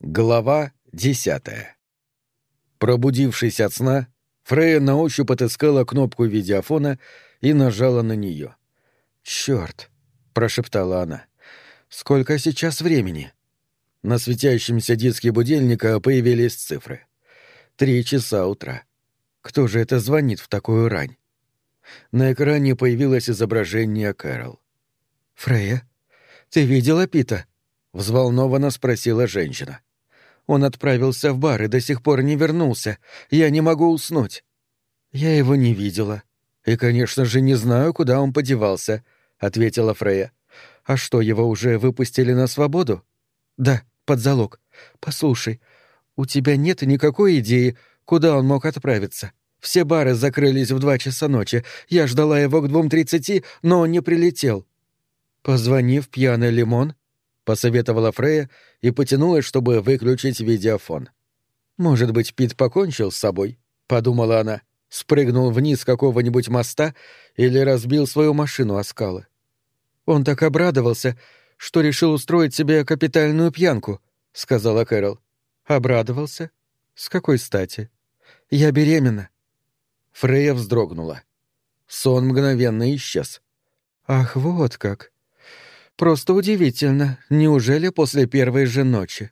Глава десятая. Пробудившись от сна, Фрея на ощупь отыскала кнопку видеофона и нажала на нее. «Чёрт!» — прошептала она. «Сколько сейчас времени?» На светящемся диске будильника появились цифры. Три часа утра. Кто же это звонит в такую рань? На экране появилось изображение Кэрол. «Фрея, ты видела Пита?» — взволнованно спросила женщина. Он отправился в бар и до сих пор не вернулся. Я не могу уснуть. Я его не видела. И, конечно же, не знаю, куда он подевался, ответила Фрея. А что, его уже выпустили на свободу? Да, под залог. Послушай, у тебя нет никакой идеи, куда он мог отправиться? Все бары закрылись в два часа ночи. Я ждала его к двум тридцати, но он не прилетел. Позвони в пьяный лимон посоветовала Фрея и потянулась, чтобы выключить видеофон. «Может быть, Пит покончил с собой?» — подумала она. Спрыгнул вниз какого-нибудь моста или разбил свою машину о скалы. «Он так обрадовался, что решил устроить себе капитальную пьянку», — сказала Кэрол. «Обрадовался? С какой стати? Я беременна». Фрея вздрогнула. Сон мгновенно исчез. «Ах, вот как!» Просто удивительно. Неужели после первой же ночи?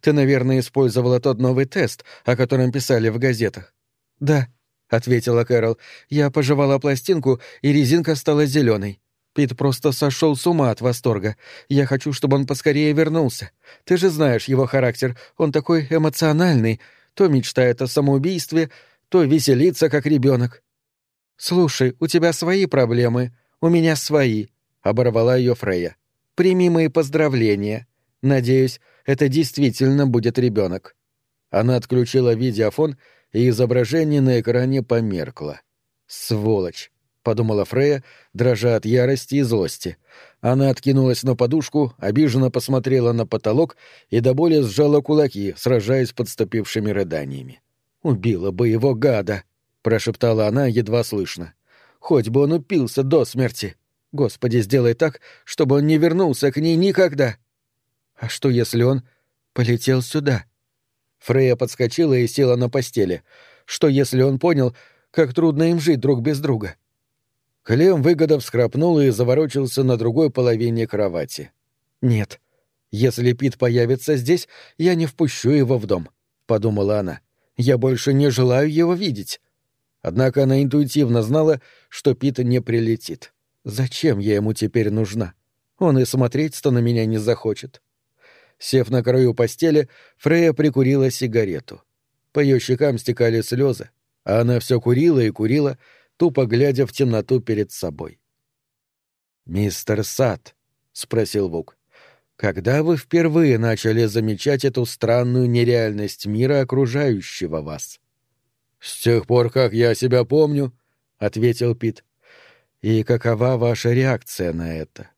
Ты, наверное, использовала тот новый тест, о котором писали в газетах. Да, ответила Кэрол. Я пожевала пластинку, и резинка стала зеленой. Пит просто сошел с ума от восторга. Я хочу, чтобы он поскорее вернулся. Ты же знаешь его характер. Он такой эмоциональный. То мечтает о самоубийстве, то веселится, как ребенок. Слушай, у тебя свои проблемы, у меня свои, оборвала ее Фрея. Прими мои поздравления. Надеюсь, это действительно будет ребенок. Она отключила видеофон, и изображение на экране померкло. «Сволочь!» — подумала Фрея, дрожа от ярости и злости. Она откинулась на подушку, обиженно посмотрела на потолок и до боли сжала кулаки, сражаясь подступившими рыданиями. «Убила бы его гада!» — прошептала она едва слышно. «Хоть бы он упился до смерти!» Господи, сделай так, чтобы он не вернулся к ней никогда. А что, если он полетел сюда? Фрея подскочила и села на постели. Что, если он понял, как трудно им жить друг без друга? Клем выгода всхрапнул и заворочился на другой половине кровати. «Нет, если Пит появится здесь, я не впущу его в дом», — подумала она. «Я больше не желаю его видеть». Однако она интуитивно знала, что Пит не прилетит. Зачем я ему теперь нужна? Он и смотреть-то на меня не захочет. Сев на краю постели, Фрея прикурила сигарету. По ее щекам стекали слезы, а она все курила и курила, тупо глядя в темноту перед собой. «Мистер Сад», — спросил Вук, — «когда вы впервые начали замечать эту странную нереальность мира, окружающего вас?» «С тех пор, как я себя помню», — ответил Пит. И какова ваша реакция на это?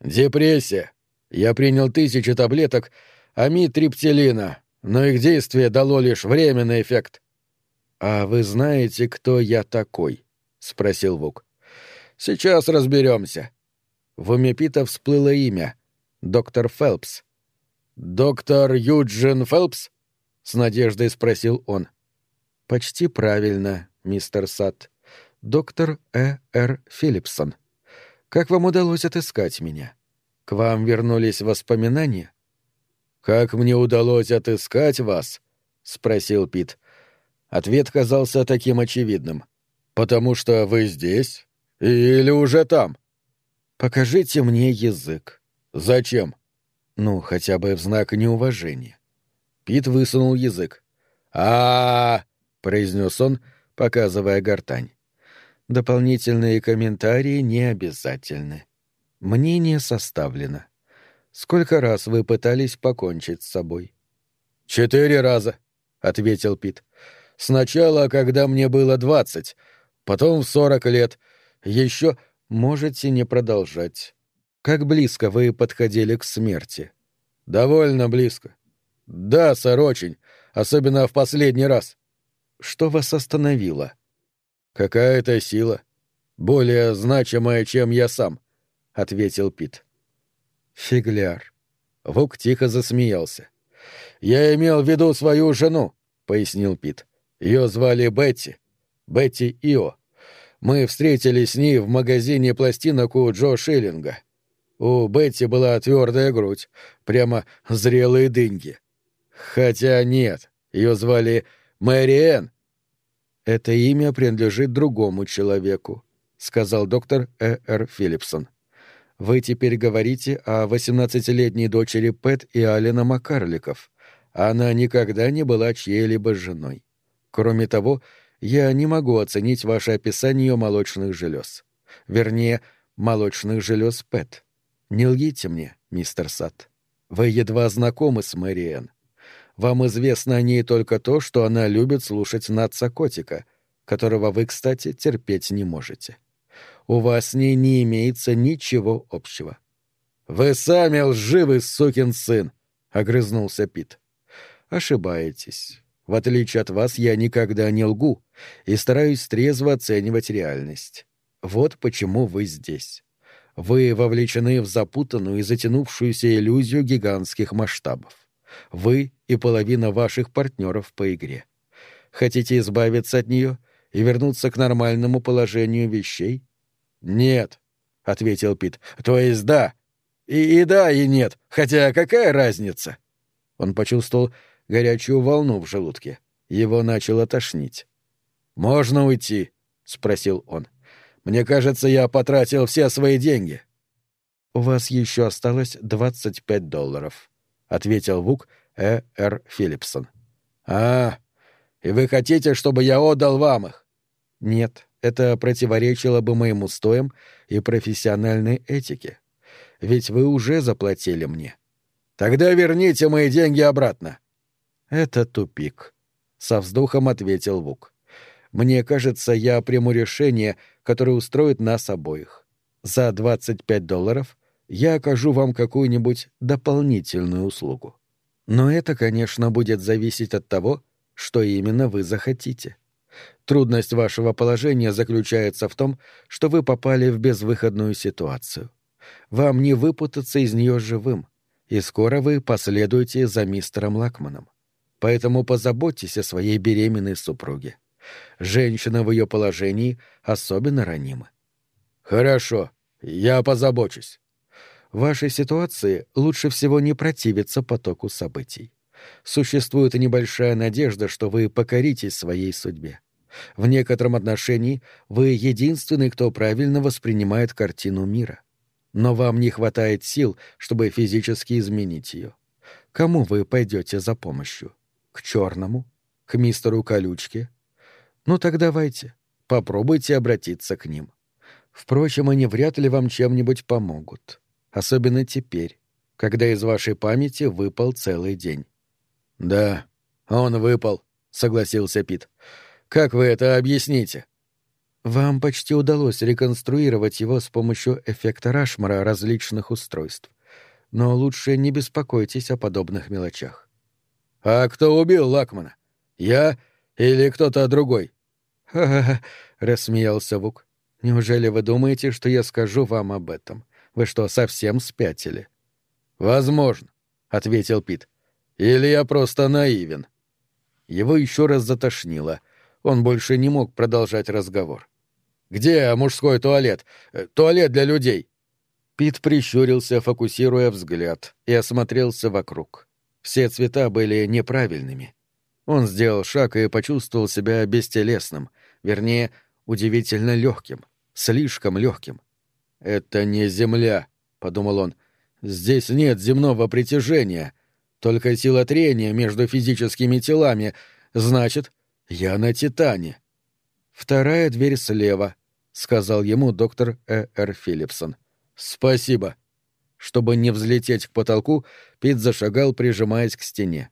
Депрессия. Я принял тысячи таблеток амитриптилина, но их действие дало лишь временный эффект. А вы знаете, кто я такой? спросил Вук. Сейчас разберемся. В уме Пита всплыло имя. Доктор Фелпс. «Доктор Юджин Фелпс?» — с надеждой спросил он. «Почти правильно, мистер Сатт доктор Э. Р. Филлипсон. Как вам удалось отыскать меня? К вам вернулись воспоминания? Как мне удалось отыскать вас? спросил Пит. Ответ казался таким очевидным. Потому что вы здесь или уже там? Покажите мне язык. Зачем? Ну, хотя бы в знак неуважения. Пит высунул язык. А, -а, -а, -а произнес он, показывая гортань. Дополнительные комментарии не обязательны. Мнение составлено. Сколько раз вы пытались покончить с собой? Четыре раза, ответил Пит. Сначала, когда мне было двадцать, потом в сорок лет. Еще можете не продолжать. Как близко вы подходили к смерти? Довольно близко. Да, сэр, очень. Особенно в последний раз. Что вас остановило? «Какая-то сила. Более значимая, чем я сам», — ответил Пит. «Фигляр». Вук тихо засмеялся. «Я имел в виду свою жену», — пояснил Пит. «Ее звали Бетти. Бетти Ио. Мы встретились с ней в магазине пластинок у Джо Шиллинга. У Бетти была твердая грудь, прямо зрелые дыньки. Хотя нет, ее звали Мэри Энн. «Это имя принадлежит другому человеку», — сказал доктор Э. Р. Филлипсон. «Вы теперь говорите о восемнадцатилетней дочери Пэт и Алина Макарликов. Она никогда не была чьей-либо женой. Кроме того, я не могу оценить ваше описание ее молочных желез. Вернее, молочных желез Пэт. Не лгите мне, мистер Сад. Вы едва знакомы с Мэриэн. Вам известно о ней только то, что она любит слушать Натса Котика, которого вы, кстати, терпеть не можете. У вас с ней не имеется ничего общего. «Вы сами лживый сукин сын!» — огрызнулся Пит. «Ошибаетесь. В отличие от вас, я никогда не лгу и стараюсь трезво оценивать реальность. Вот почему вы здесь. Вы вовлечены в запутанную и затянувшуюся иллюзию гигантских масштабов. Вы и половина ваших партнеров по игре. Хотите избавиться от нее и вернуться к нормальному положению вещей? Нет, — ответил Пит. То есть да. И, и да, и нет. Хотя какая разница? Он почувствовал, горячую волну в желудке. Его начало тошнить. «Можно уйти?» — спросил он. «Мне кажется, я потратил все свои деньги». «У вас еще осталось двадцать пять долларов», — ответил Вук Э. Р. Филлипсон. «А, и вы хотите, чтобы я отдал вам их?» «Нет, это противоречило бы моим устоям и профессиональной этике. Ведь вы уже заплатили мне». «Тогда верните мои деньги обратно». «Это тупик», — со вздохом ответил Вук. «Мне кажется, я приму решение, которое устроит нас обоих. За 25 долларов я окажу вам какую-нибудь дополнительную услугу. Но это, конечно, будет зависеть от того, что именно вы захотите. Трудность вашего положения заключается в том, что вы попали в безвыходную ситуацию. Вам не выпутаться из нее живым, и скоро вы последуете за мистером Лакманом. Поэтому позаботьтесь о своей беременной супруге. Женщина в ее положении особенно ранима. Хорошо, я позабочусь. В вашей ситуации лучше всего не противиться потоку событий. Существует небольшая надежда, что вы покоритесь своей судьбе. В некотором отношении вы единственный, кто правильно воспринимает картину мира. Но вам не хватает сил, чтобы физически изменить ее. Кому вы пойдете за помощью? К черному? К мистеру Колючке? Ну так давайте, попробуйте обратиться к ним. Впрочем, они вряд ли вам чем-нибудь помогут. Особенно теперь, когда из вашей памяти выпал целый день. «Да, он выпал», — согласился Пит. «Как вы это объясните?» Вам почти удалось реконструировать его с помощью эффекта Рашмара различных устройств. Но лучше не беспокойтесь о подобных мелочах. «А кто убил Лакмана? Я или кто-то другой?» «Ха-ха-ха», — рассмеялся Вук. «Неужели вы думаете, что я скажу вам об этом? Вы что, совсем спятили?» «Возможно», — ответил Пит. «Или я просто наивен». Его еще раз затошнило. Он больше не мог продолжать разговор. «Где мужской туалет? Э, туалет для людей?» Пит прищурился, фокусируя взгляд, и осмотрелся вокруг. Все цвета были неправильными. Он сделал шаг и почувствовал себя бестелесным, вернее, удивительно легким, слишком легким. «Это не Земля», — подумал он. «Здесь нет земного притяжения, только сила трения между физическими телами. Значит, я на Титане». «Вторая дверь слева», — сказал ему доктор Э. Р. Филлипсон. «Спасибо». Чтобы не взлететь к потолку, Пит зашагал, прижимаясь к стене.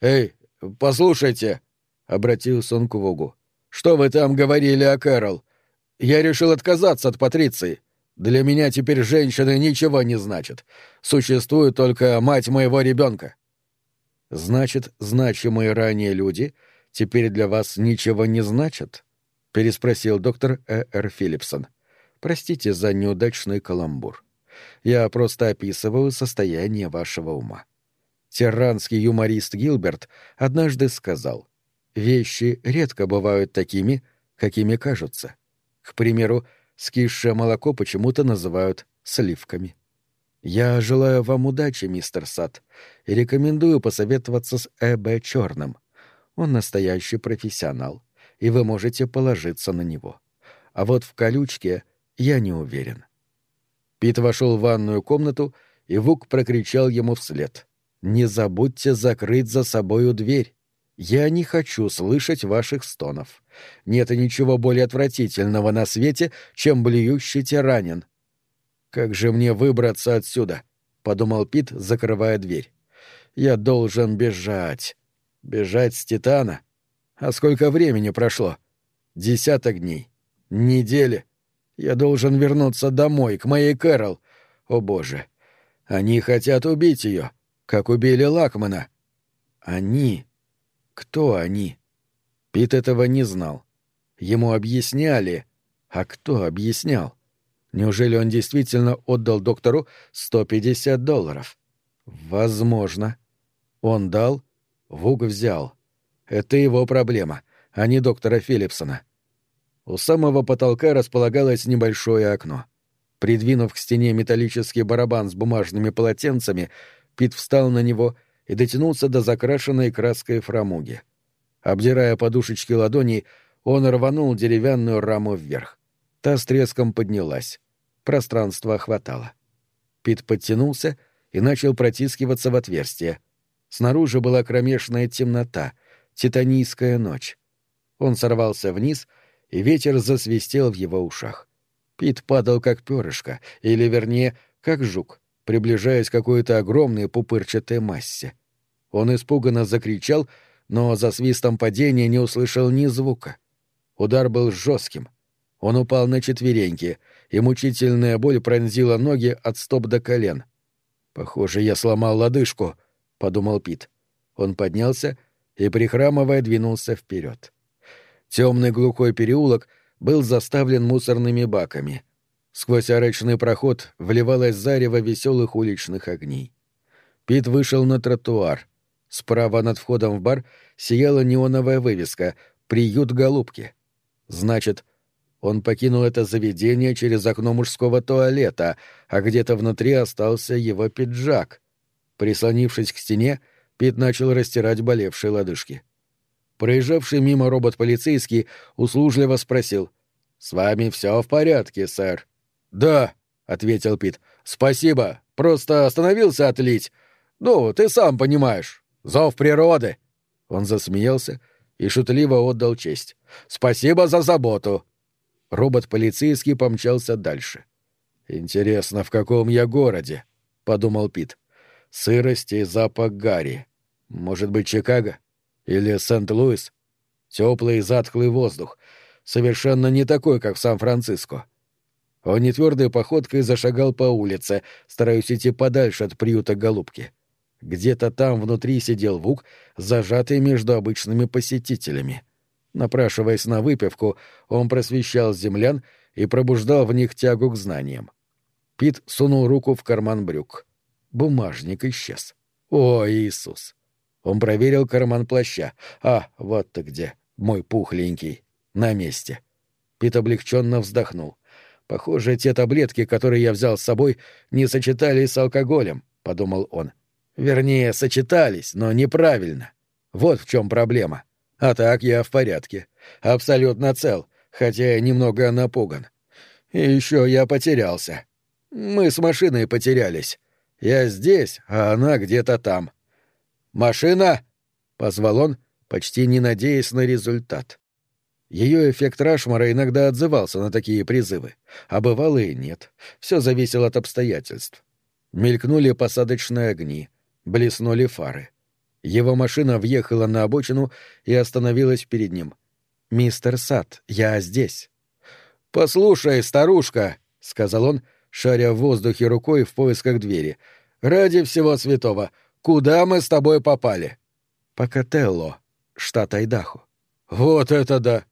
«Эй, послушайте!» — обратился он к Вогу. «Что вы там говорили о Кэрол? Я решил отказаться от Патриции. Для меня теперь женщины ничего не значат. Существует только мать моего ребенка». «Значит, значимые ранее люди теперь для вас ничего не значат?» — переспросил доктор Э. Р. Филлипсон. «Простите за неудачный каламбур. Я просто описываю состояние вашего ума. Тиранский юморист Гилберт однажды сказал, «Вещи редко бывают такими, какими кажутся. К примеру, скисшее молоко почему-то называют сливками». Я желаю вам удачи, мистер Сад, и рекомендую посоветоваться с Э.Б. Черным. Он настоящий профессионал, и вы можете положиться на него. А вот в колючке я не уверен. Пит вошел в ванную комнату, и Вук прокричал ему вслед. «Не забудьте закрыть за собою дверь. Я не хочу слышать ваших стонов. Нет ничего более отвратительного на свете, чем блюющий тиранин. «Как же мне выбраться отсюда?» — подумал Пит, закрывая дверь. «Я должен бежать. Бежать с Титана? А сколько времени прошло? Десяток дней. Недели. Я должен вернуться домой, к моей Кэрол. О, боже. Они хотят убить ее, как убили Лакмана. Они? Кто они? Пит этого не знал. Ему объясняли. А кто объяснял? Неужели он действительно отдал доктору 150 долларов? Возможно. Он дал, Вуг взял. Это его проблема, а не доктора Филлипсона. У самого потолка располагалось небольшое окно. Придвинув к стене металлический барабан с бумажными полотенцами, Пит встал на него и дотянулся до закрашенной краской фрамуги. Обдирая подушечки ладоней, он рванул деревянную раму вверх. Та с треском поднялась. Пространства хватало. Пит подтянулся и начал протискиваться в отверстие. Снаружи была кромешная темнота, титанийская ночь. Он сорвался вниз, и ветер засвистел в его ушах. Пит падал как перышко, или, вернее, как жук, приближаясь к какой-то огромной пупырчатой массе. Он испуганно закричал, но за свистом падения не услышал ни звука. Удар был жестким. Он упал на четвереньки — и мучительная боль пронзила ноги от стоп до колен. «Похоже, я сломал лодыжку», — подумал Пит. Он поднялся и, прихрамывая, двинулся вперед. Темный глухой переулок был заставлен мусорными баками. Сквозь арочный проход вливалось зарево веселых уличных огней. Пит вышел на тротуар. Справа над входом в бар сияла неоновая вывеска «Приют голубки». Значит, он покинул это заведение через окно мужского туалета, а где-то внутри остался его пиджак. Прислонившись к стене, Пит начал растирать болевшие лодыжки. Проезжавший мимо робот-полицейский услужливо спросил. «С вами все в порядке, сэр?» «Да», — ответил Пит. «Спасибо. Просто остановился отлить. Ну, ты сам понимаешь. Зов природы». Он засмеялся и шутливо отдал честь. «Спасибо за заботу. Робот-полицейский помчался дальше. «Интересно, в каком я городе?» — подумал Пит. «Сырость и запах гари. Может быть, Чикаго? Или Сент-Луис? Теплый и затхлый воздух. Совершенно не такой, как в Сан-Франциско». Он нетвердой походкой зашагал по улице, стараясь идти подальше от приюта голубки. Где-то там внутри сидел Вук, зажатый между обычными посетителями. — Напрашиваясь на выпивку, он просвещал землян и пробуждал в них тягу к знаниям. Пит сунул руку в карман брюк. Бумажник исчез. О, Иисус! Он проверил карман плаща. А, вот ты где, мой пухленький. На месте. Пит облегченно вздохнул. Похоже, те таблетки, которые я взял с собой, не сочетались с алкоголем, подумал он. Вернее, сочетались, но неправильно. Вот в чем проблема. — а так я в порядке. Абсолютно цел, хотя немного напуган. И еще я потерялся. Мы с машиной потерялись. Я здесь, а она где-то там. «Машина!» — позвал он, почти не надеясь на результат. Ее эффект Рашмара иногда отзывался на такие призывы, а бывало и нет. Все зависело от обстоятельств. Мелькнули посадочные огни, блеснули фары. Его машина въехала на обочину и остановилась перед ним. «Мистер Сад, я здесь». «Послушай, старушка», — сказал он, шаря в воздухе рукой в поисках двери, — «ради всего святого, куда мы с тобой попали?» «Покателло, штат Айдахо». «Вот это да!»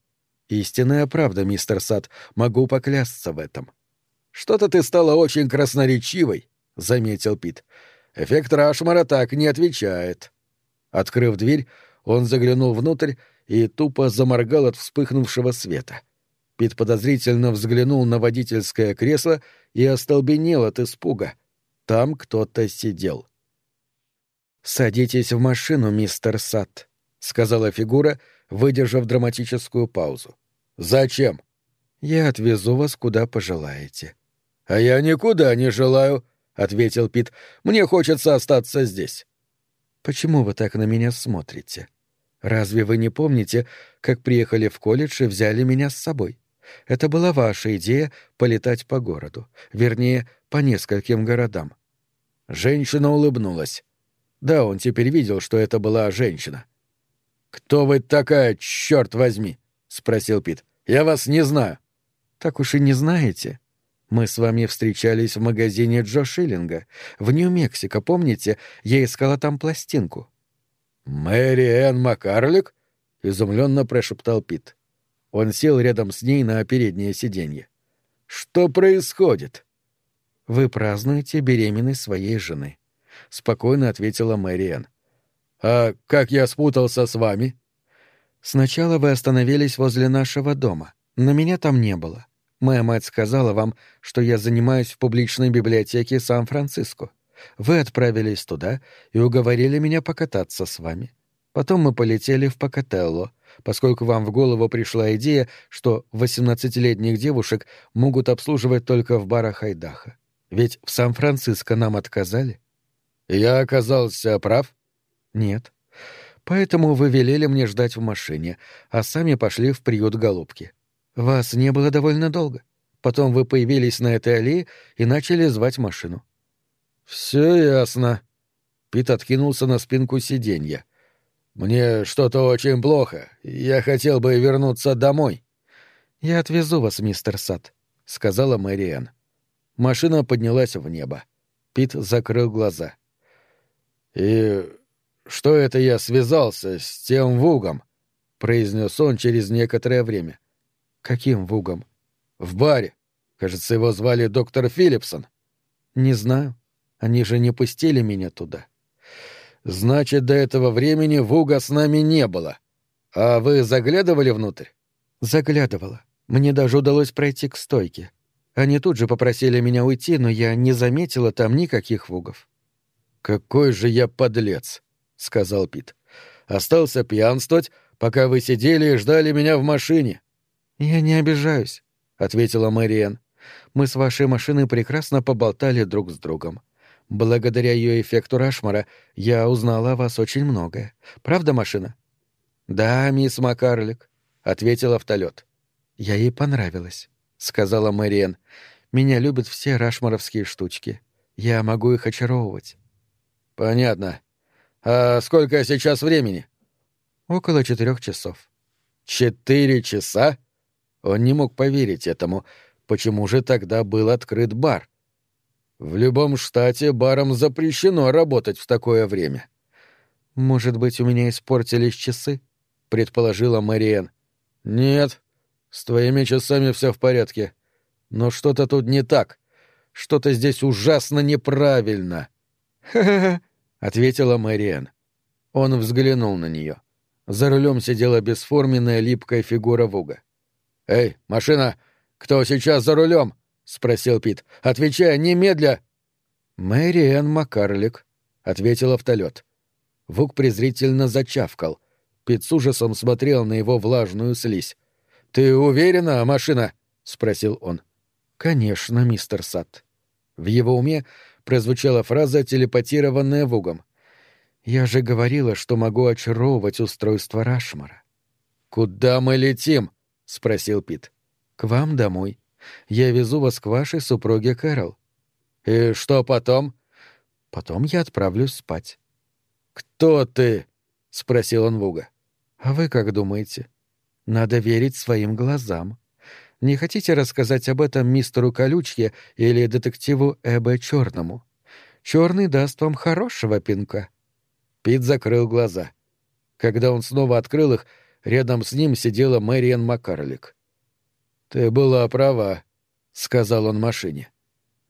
«Истинная правда, мистер Сад, могу поклясться в этом». «Что-то ты стала очень красноречивой», — заметил Пит. Эффект Рашмара так не отвечает». Открыв дверь, он заглянул внутрь и тупо заморгал от вспыхнувшего света. Пит подозрительно взглянул на водительское кресло и остолбенел от испуга. Там кто-то сидел. «Садитесь в машину, мистер Сатт», — сказала фигура, выдержав драматическую паузу. «Зачем?» «Я отвезу вас куда пожелаете». «А я никуда не желаю», — ответил Пит. «Мне хочется остаться здесь». «Почему вы так на меня смотрите? Разве вы не помните, как приехали в колледж и взяли меня с собой? Это была ваша идея полетать по городу, вернее, по нескольким городам». Женщина улыбнулась. Да, он теперь видел, что это была женщина. «Кто вы такая, черт возьми?» — спросил Пит. «Я вас не знаю». «Так уж и не знаете. Мы с вами встречались в магазине Джо Шиллинга. В Нью-Мексико, помните? Я искала там пластинку». «Мэри Энн Макарлик?» — изумленно прошептал Пит. Он сел рядом с ней на переднее сиденье. «Что происходит?» «Вы празднуете беременность своей жены. — спокойно ответила Мэриэн. «А как я спутался с вами?» «Сначала вы остановились возле нашего дома, но меня там не было. Моя мать сказала вам, что я занимаюсь в публичной библиотеке Сан-Франциско. Вы отправились туда и уговорили меня покататься с вами. Потом мы полетели в Покателло, поскольку вам в голову пришла идея, что 18-летних девушек могут обслуживать только в барах Айдаха. Ведь в Сан-Франциско нам отказали. Я оказался прав? Нет. Поэтому вы велели мне ждать в машине, а сами пошли в приют голубки. Вас не было довольно долго. Потом вы появились на этой аллее и начали звать машину. Все ясно. Пит откинулся на спинку сиденья. Мне что-то очень плохо. Я хотел бы вернуться домой. Я отвезу вас, мистер Сад, сказала Мэриэн. Машина поднялась в небо. Пит закрыл глаза. «И что это я связался с тем Вугом?» — произнес он через некоторое время. «Каким Вугом?» «В баре. Кажется, его звали доктор Филлипсон». «Не знаю. Они же не пустили меня туда». «Значит, до этого времени Вуга с нами не было. А вы заглядывали внутрь?» «Заглядывала. Мне даже удалось пройти к стойке. Они тут же попросили меня уйти, но я не заметила там никаких Вугов». «Какой же я подлец!» — сказал Пит. «Остался пьянствовать, пока вы сидели и ждали меня в машине». «Я не обижаюсь», — ответила Мэриэн. «Мы с вашей машиной прекрасно поболтали друг с другом. Благодаря ее эффекту Рашмара я узнала о вас очень многое. Правда, машина?» «Да, мисс Макарлик», — ответил автолет. «Я ей понравилась», — сказала Мэриэн. «Меня любят все рашмаровские штучки. Я могу их очаровывать. Понятно. А сколько сейчас времени? Около четырех часов. Четыре часа? Он не мог поверить этому. Почему же тогда был открыт бар? В любом штате барам запрещено работать в такое время. Может быть, у меня испортились часы? предположила Мариен. Нет, с твоими часами все в порядке. Но что-то тут не так. Что-то здесь ужасно неправильно. «Ха-ха-ха», — ответила Мэриэн. Он взглянул на нее. За рулем сидела бесформенная липкая фигура Вуга. «Эй, машина! Кто сейчас за рулем?» — спросил Пит. «Отвечай немедля!» «Мэриэн Макарлик», — ответил автолет. Вуг презрительно зачавкал. Пит с ужасом смотрел на его влажную слизь. «Ты уверена, машина?» — спросил он. «Конечно, мистер Сатт». В его уме прозвучала фраза, телепатированная Вугом. «Я же говорила, что могу очаровывать устройство Рашмара». «Куда мы летим?» — спросил Пит. «К вам домой. Я везу вас к вашей супруге Кэрол». «И что потом?» «Потом я отправлюсь спать». «Кто ты?» — спросил он Вуга. «А вы как думаете?» «Надо верить своим глазам». Не хотите рассказать об этом мистеру Колючке или детективу Эбе Черному? Черный даст вам хорошего пинка». Пит закрыл глаза. Когда он снова открыл их, рядом с ним сидела Мэриан Маккарлик. «Ты была права», — сказал он машине.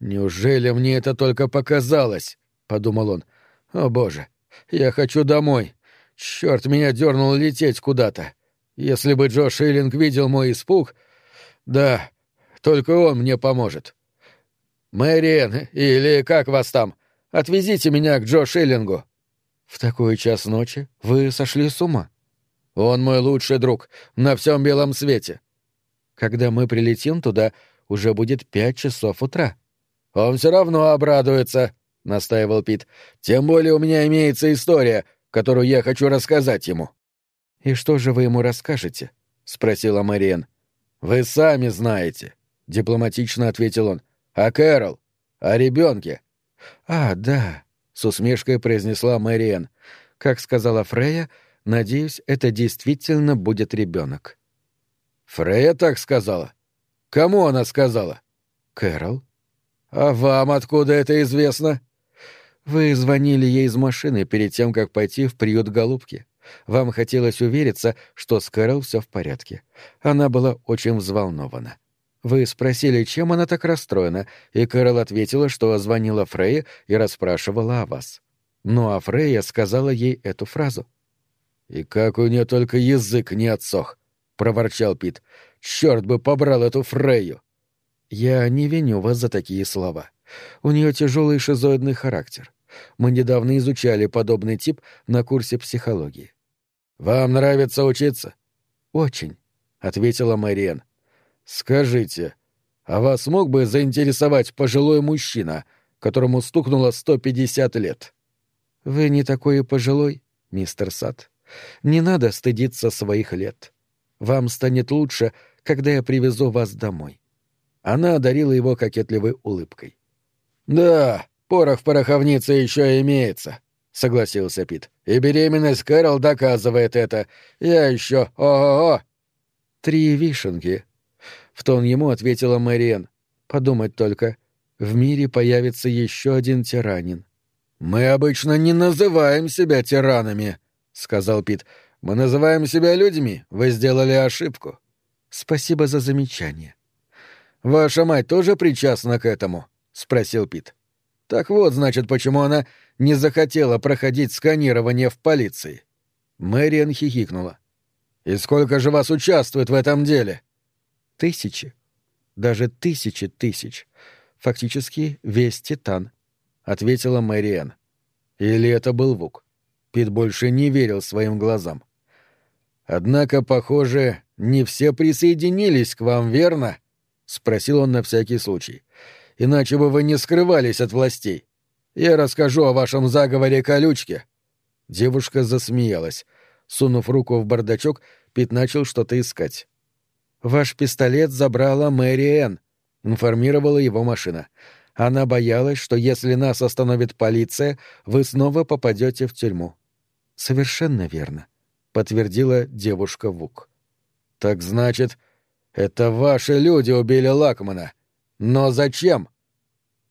«Неужели мне это только показалось?» — подумал он. «О, боже, я хочу домой. Черт, меня дернул лететь куда-то. Если бы Джо Шиллинг видел мой испуг... Да, только он мне поможет. Мэриэн, или как вас там, отвезите меня к Джо Шиллингу». «В такой час ночи вы сошли с ума?» «Он мой лучший друг на всем белом свете». «Когда мы прилетим туда, уже будет пять часов утра». «Он все равно обрадуется», — настаивал Пит. «Тем более у меня имеется история, которую я хочу рассказать ему». «И что же вы ему расскажете?» — спросила Мариен. «Вы сами знаете», — дипломатично ответил он. «А Кэрол? О ребенке?» «А, да», — с усмешкой произнесла Мариен. «Как сказала Фрея, надеюсь, это действительно будет ребенок». «Фрея так сказала? Кому она сказала?» «Кэрол». «А вам откуда это известно?» «Вы звонили ей из машины перед тем, как пойти в приют голубки. Вам хотелось увериться, что с Кэрол все в порядке. Она была очень взволнована. Вы спросили, чем она так расстроена, и Кэрол ответила, что звонила Фрейе и расспрашивала о вас. Ну а Фрейя сказала ей эту фразу. «И как у нее только язык не отсох!» — проворчал Пит. «Черт бы побрал эту Фрейю!» «Я не виню вас за такие слова. У нее тяжелый шизоидный характер. Мы недавно изучали подобный тип на курсе психологии. «Вам нравится учиться?» «Очень», — ответила Мэриэн. «Скажите, а вас мог бы заинтересовать пожилой мужчина, которому стукнуло 150 лет?» «Вы не такой и пожилой, мистер Сад. Не надо стыдиться своих лет. Вам станет лучше, когда я привезу вас домой». Она одарила его кокетливой улыбкой. «Да, порох в пороховнице еще имеется», — согласился Пит. «И беременность Кэрол доказывает это. Я еще... О-о-о!» «Три вишенки», — в тон ему ответила Мэриэн. «Подумать только, в мире появится еще один тиранин». «Мы обычно не называем себя тиранами», — сказал Пит. «Мы называем себя людьми. Вы сделали ошибку». «Спасибо за замечание». «Ваша мать тоже причастна к этому?» — спросил Пит. «Так вот, значит, почему она не захотела проходить сканирование в полиции». Мэриан хихикнула. «И сколько же вас участвует в этом деле?» «Тысячи. Даже тысячи тысяч. Фактически весь Титан», — ответила Мэриан. Или это был Вук? Пит больше не верил своим глазам. «Однако, похоже, не все присоединились к вам, верно?» — спросил он на всякий случай иначе бы вы не скрывались от властей. Я расскажу о вашем заговоре колючки». Девушка засмеялась. Сунув руку в бардачок, Пит начал что-то искать. «Ваш пистолет забрала Мэри Энн», — информировала его машина. «Она боялась, что если нас остановит полиция, вы снова попадете в тюрьму». «Совершенно верно», — подтвердила девушка Вук. «Так значит, это ваши люди убили Лакмана?» Но зачем?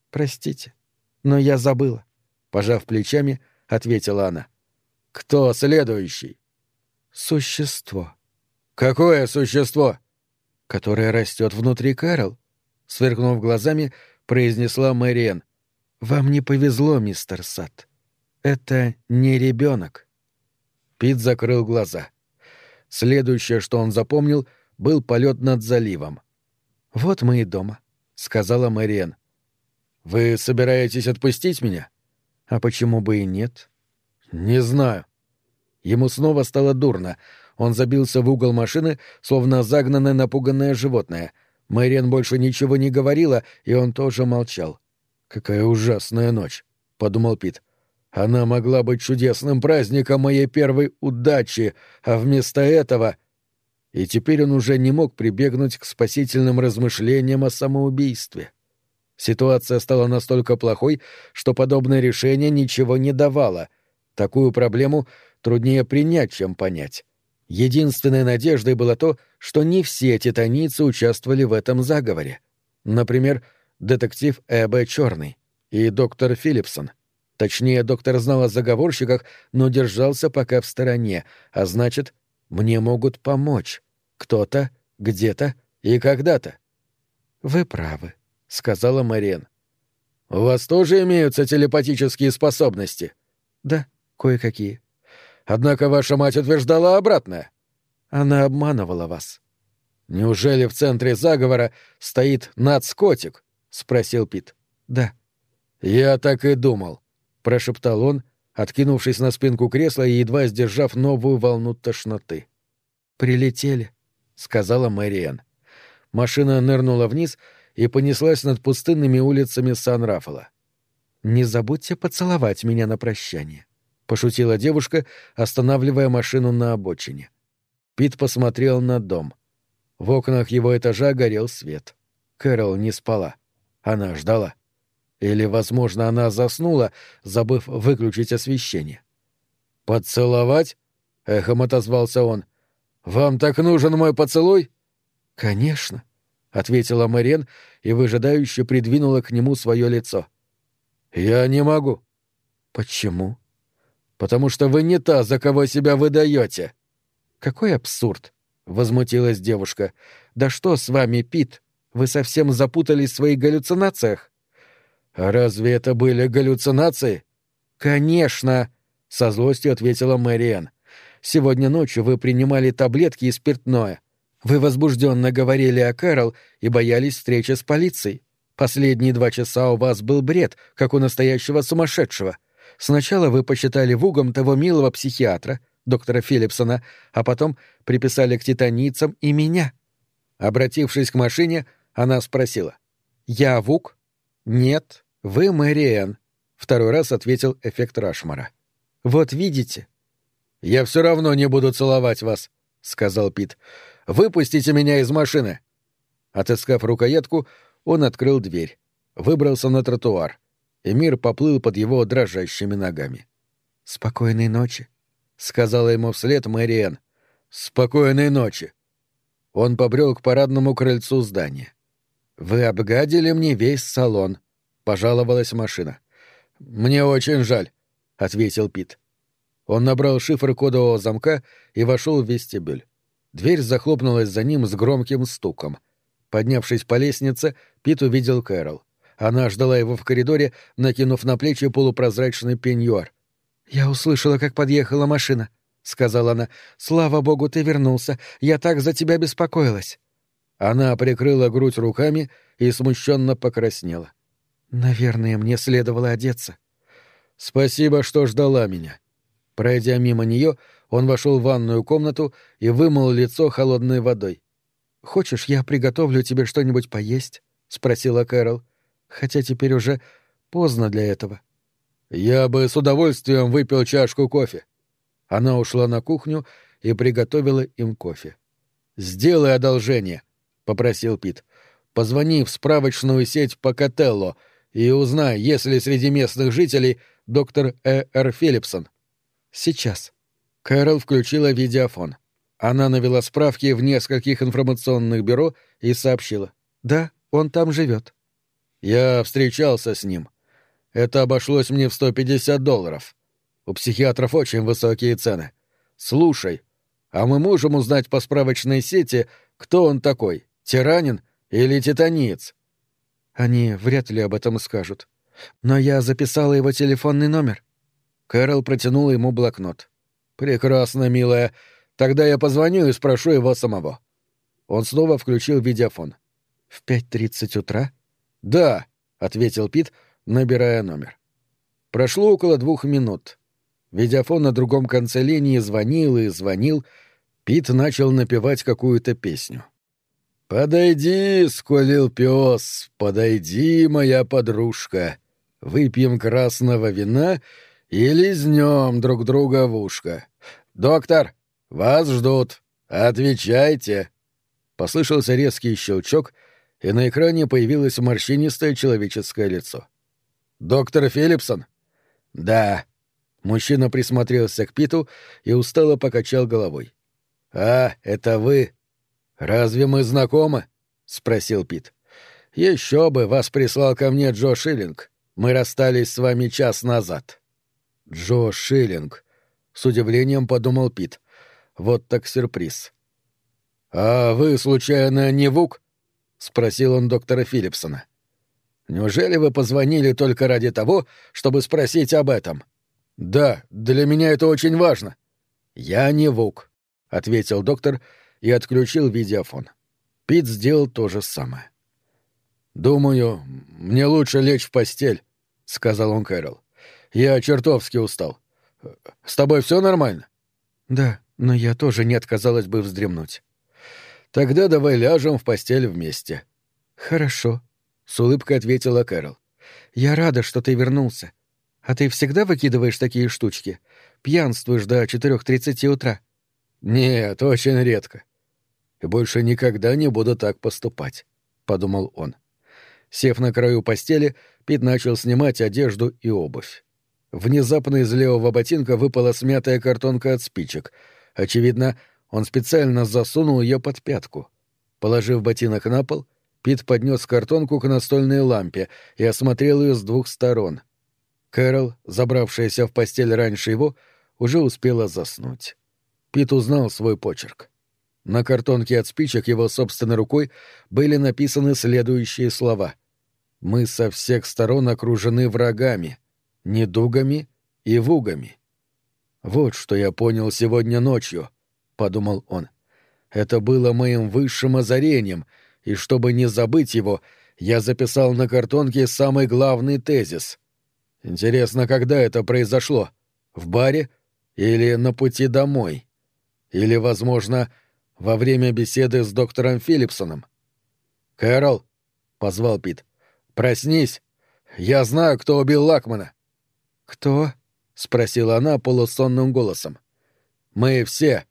Простите, но я забыла. Пожав плечами, ответила она. Кто следующий? Существо. Какое существо? Которое растет внутри Кэрол? Сверкнув глазами, произнесла Мэриэн. Вам не повезло, мистер Сад. Это не ребенок. Пит закрыл глаза. Следующее, что он запомнил, был полет над заливом. Вот мы и дома сказала Мэриэн. «Вы собираетесь отпустить меня?» «А почему бы и нет?» «Не знаю». Ему снова стало дурно. Он забился в угол машины, словно загнанное напуганное животное. Мэриэн больше ничего не говорила, и он тоже молчал. «Какая ужасная ночь», — подумал Пит. «Она могла быть чудесным праздником моей первой удачи, а вместо этого...» и теперь он уже не мог прибегнуть к спасительным размышлениям о самоубийстве. Ситуация стала настолько плохой, что подобное решение ничего не давало. Такую проблему труднее принять, чем понять. Единственной надеждой было то, что не все титаницы участвовали в этом заговоре. Например, детектив Эббе Черный и доктор Филлипсон. Точнее, доктор знал о заговорщиках, но держался пока в стороне, а значит, мне могут помочь. Кто-то, где-то и когда-то. — Вы правы, — сказала Мариен. «У вас тоже имеются телепатические способности?» «Да, кое-какие». «Однако ваша мать утверждала обратное». «Она обманывала вас». «Неужели в центре заговора стоит нацкотик?» — спросил Пит. «Да». «Я так и думал», — прошептал он, откинувшись на спинку кресла и едва сдержав новую волну тошноты. «Прилетели», — сказала Мэриэн. Машина нырнула вниз и понеслась над пустынными улицами Сан-Рафала. «Не забудьте поцеловать меня на прощание», — пошутила девушка, останавливая машину на обочине. Пит посмотрел на дом. В окнах его этажа горел свет. Кэрол не спала. Она ждала. Или, возможно, она заснула, забыв выключить освещение. «Поцеловать?» — эхом отозвался он. «Вам так нужен мой поцелуй?» «Конечно», — ответила Мэрен и выжидающе придвинула к нему свое лицо. «Я не могу». «Почему?» «Потому что вы не та, за кого себя выдаете». «Какой абсурд!» — возмутилась девушка. «Да что с вами, Пит? Вы совсем запутались в своих галлюцинациях?» «А разве это были галлюцинации?» «Конечно!» — со злостью ответила Мэриэн. «Сегодня ночью вы принимали таблетки и спиртное. Вы возбужденно говорили о Кэрол и боялись встречи с полицией. Последние два часа у вас был бред, как у настоящего сумасшедшего. Сначала вы посчитали вугом того милого психиатра, доктора Филлипсона, а потом приписали к титаницам и меня». Обратившись к машине, она спросила. «Я Вук?» «Нет, вы Мэриэн», — второй раз ответил эффект Рашмара. «Вот видите». «Я все равно не буду целовать вас», — сказал Пит. Выпустите меня из машины!» Отыскав рукоятку, он открыл дверь, выбрался на тротуар, и мир поплыл под его дрожащими ногами. «Спокойной ночи», — сказала ему вслед Мэриэн. «Спокойной ночи». Он побрел к парадному крыльцу здания. «Вы обгадили мне весь салон», — пожаловалась машина. «Мне очень жаль», — ответил Пит. Он набрал шифр кодового замка и вошел в вестибюль. Дверь захлопнулась за ним с громким стуком. Поднявшись по лестнице, Пит увидел Кэрол. Она ждала его в коридоре, накинув на плечи полупрозрачный пеньюар. «Я услышала, как подъехала машина», — сказала она. «Слава богу, ты вернулся. Я так за тебя беспокоилась». Она прикрыла грудь руками и смущенно покраснела. «Наверное, мне следовало одеться». «Спасибо, что ждала меня». Пройдя мимо нее, он вошел в ванную комнату и вымыл лицо холодной водой. «Хочешь, я приготовлю тебе что-нибудь поесть?» — спросила Кэрол. «Хотя теперь уже поздно для этого». «Я бы с удовольствием выпил чашку кофе». Она ушла на кухню и приготовила им кофе. «Сделай одолжение», — попросил Пит. «Позвони в справочную сеть по Котелло и узнай, есть ли среди местных жителей доктор Э. Р. Филлипсон». «Сейчас», Кэрол включила видеофон. Она навела справки в нескольких информационных бюро и сообщила. «Да, он там живет». «Я встречался с ним. Это обошлось мне в 150 долларов. У психиатров очень высокие цены. Слушай, а мы можем узнать по справочной сети, кто он такой, тиранин или титаниец?» «Они вряд ли об этом скажут. Но я записала его телефонный номер». Кэрол протянула ему блокнот. «Прекрасно, милая. Тогда я позвоню и спрошу его самого». Он снова включил видеофон. «В пять тридцать утра?» «Да», — ответил Пит, набирая номер. Прошло около двух минут. Видеофон на другом конце линии звонил и звонил. Пит начал напевать какую-то песню. «Подойди, — скулил пес, — подойди, моя подружка. Выпьем красного вина и лизнем друг друга в ушко. «Доктор, вас ждут. Отвечайте!» Послышался резкий щелчок, и на экране появилось морщинистое человеческое лицо. «Доктор Филлипсон?» «Да». Мужчина присмотрелся к Питу и устало покачал головой. «А, это вы? Разве мы знакомы?» — спросил Пит. «Еще бы, вас прислал ко мне Джо Шиллинг. Мы расстались с вами час назад». «Джо Шиллинг», с удивлением подумал Пит. Вот так сюрприз. «А вы, случайно, не Вук?» — спросил он доктора Филлипсона. Неужели вы позвонили только ради того, чтобы спросить об этом? Да, для меня это очень важно. Я не Вук, ответил доктор и отключил видеофон. Пит сделал то же самое. Думаю, мне лучше лечь в постель, сказал он Кэрол. Я чертовски устал. С тобой все нормально? Да, но я тоже не отказалась бы вздремнуть. Тогда давай ляжем в постель вместе. Хорошо, с улыбкой ответила Кэрол. Я рада, что ты вернулся. А ты всегда выкидываешь такие штучки? Пьянствуешь до четырех тридцати утра? Нет, очень редко. И больше никогда не буду так поступать, подумал он. Сев на краю постели, Пит начал снимать одежду и обувь. Внезапно из левого ботинка выпала смятая картонка от спичек. Очевидно, он специально засунул ее под пятку. Положив ботинок на пол, Пит поднес картонку к настольной лампе и осмотрел ее с двух сторон. Кэрол, забравшаяся в постель раньше его, уже успела заснуть. Пит узнал свой почерк. На картонке от спичек его собственной рукой были написаны следующие слова. «Мы со всех сторон окружены врагами недугами и вугами. «Вот что я понял сегодня ночью», — подумал он. «Это было моим высшим озарением, и чтобы не забыть его, я записал на картонке самый главный тезис. Интересно, когда это произошло? В баре или на пути домой? Или, возможно, во время беседы с доктором Филлипсоном? «Кэрол», — позвал Пит, — «проснись. Я знаю, кто убил Лакмана». «Кто?» — спросила она полусонным голосом. «Мы все.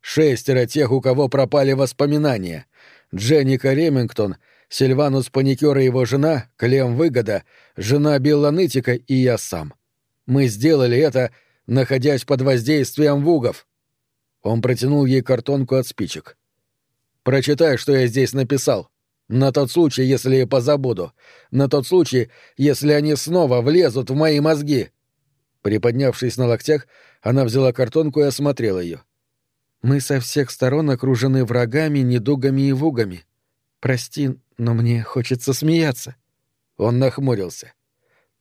Шестеро тех, у кого пропали воспоминания. Дженника Ремингтон, Сильванус Паникер и его жена, Клем Выгода, жена Билла Нытика и я сам. Мы сделали это, находясь под воздействием вугов». Он протянул ей картонку от спичек. «Прочитай, что я здесь написал. На тот случай, если я позабуду. На тот случай, если они снова влезут в мои мозги». Приподнявшись на локтях, она взяла картонку и осмотрела ее. «Мы со всех сторон окружены врагами, недугами и вугами. Прости, но мне хочется смеяться». Он нахмурился.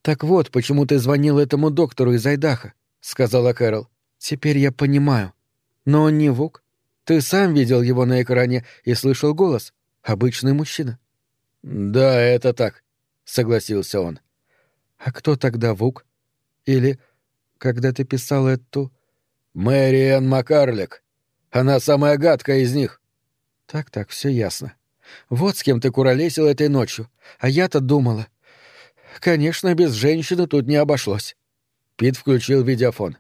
«Так вот, почему ты звонил этому доктору из Айдаха», — сказала Кэрол. «Теперь я понимаю. Но он не Вук. Ты сам видел его на экране и слышал голос. Обычный мужчина». «Да, это так», — согласился он. «А кто тогда Вук? Или когда ты писал эту...» «Мэриэн Макарлик. Она самая гадкая из них». «Так-так, все ясно. Вот с кем ты куролесил этой ночью. А я-то думала. Конечно, без женщины тут не обошлось». Пит включил видеофон.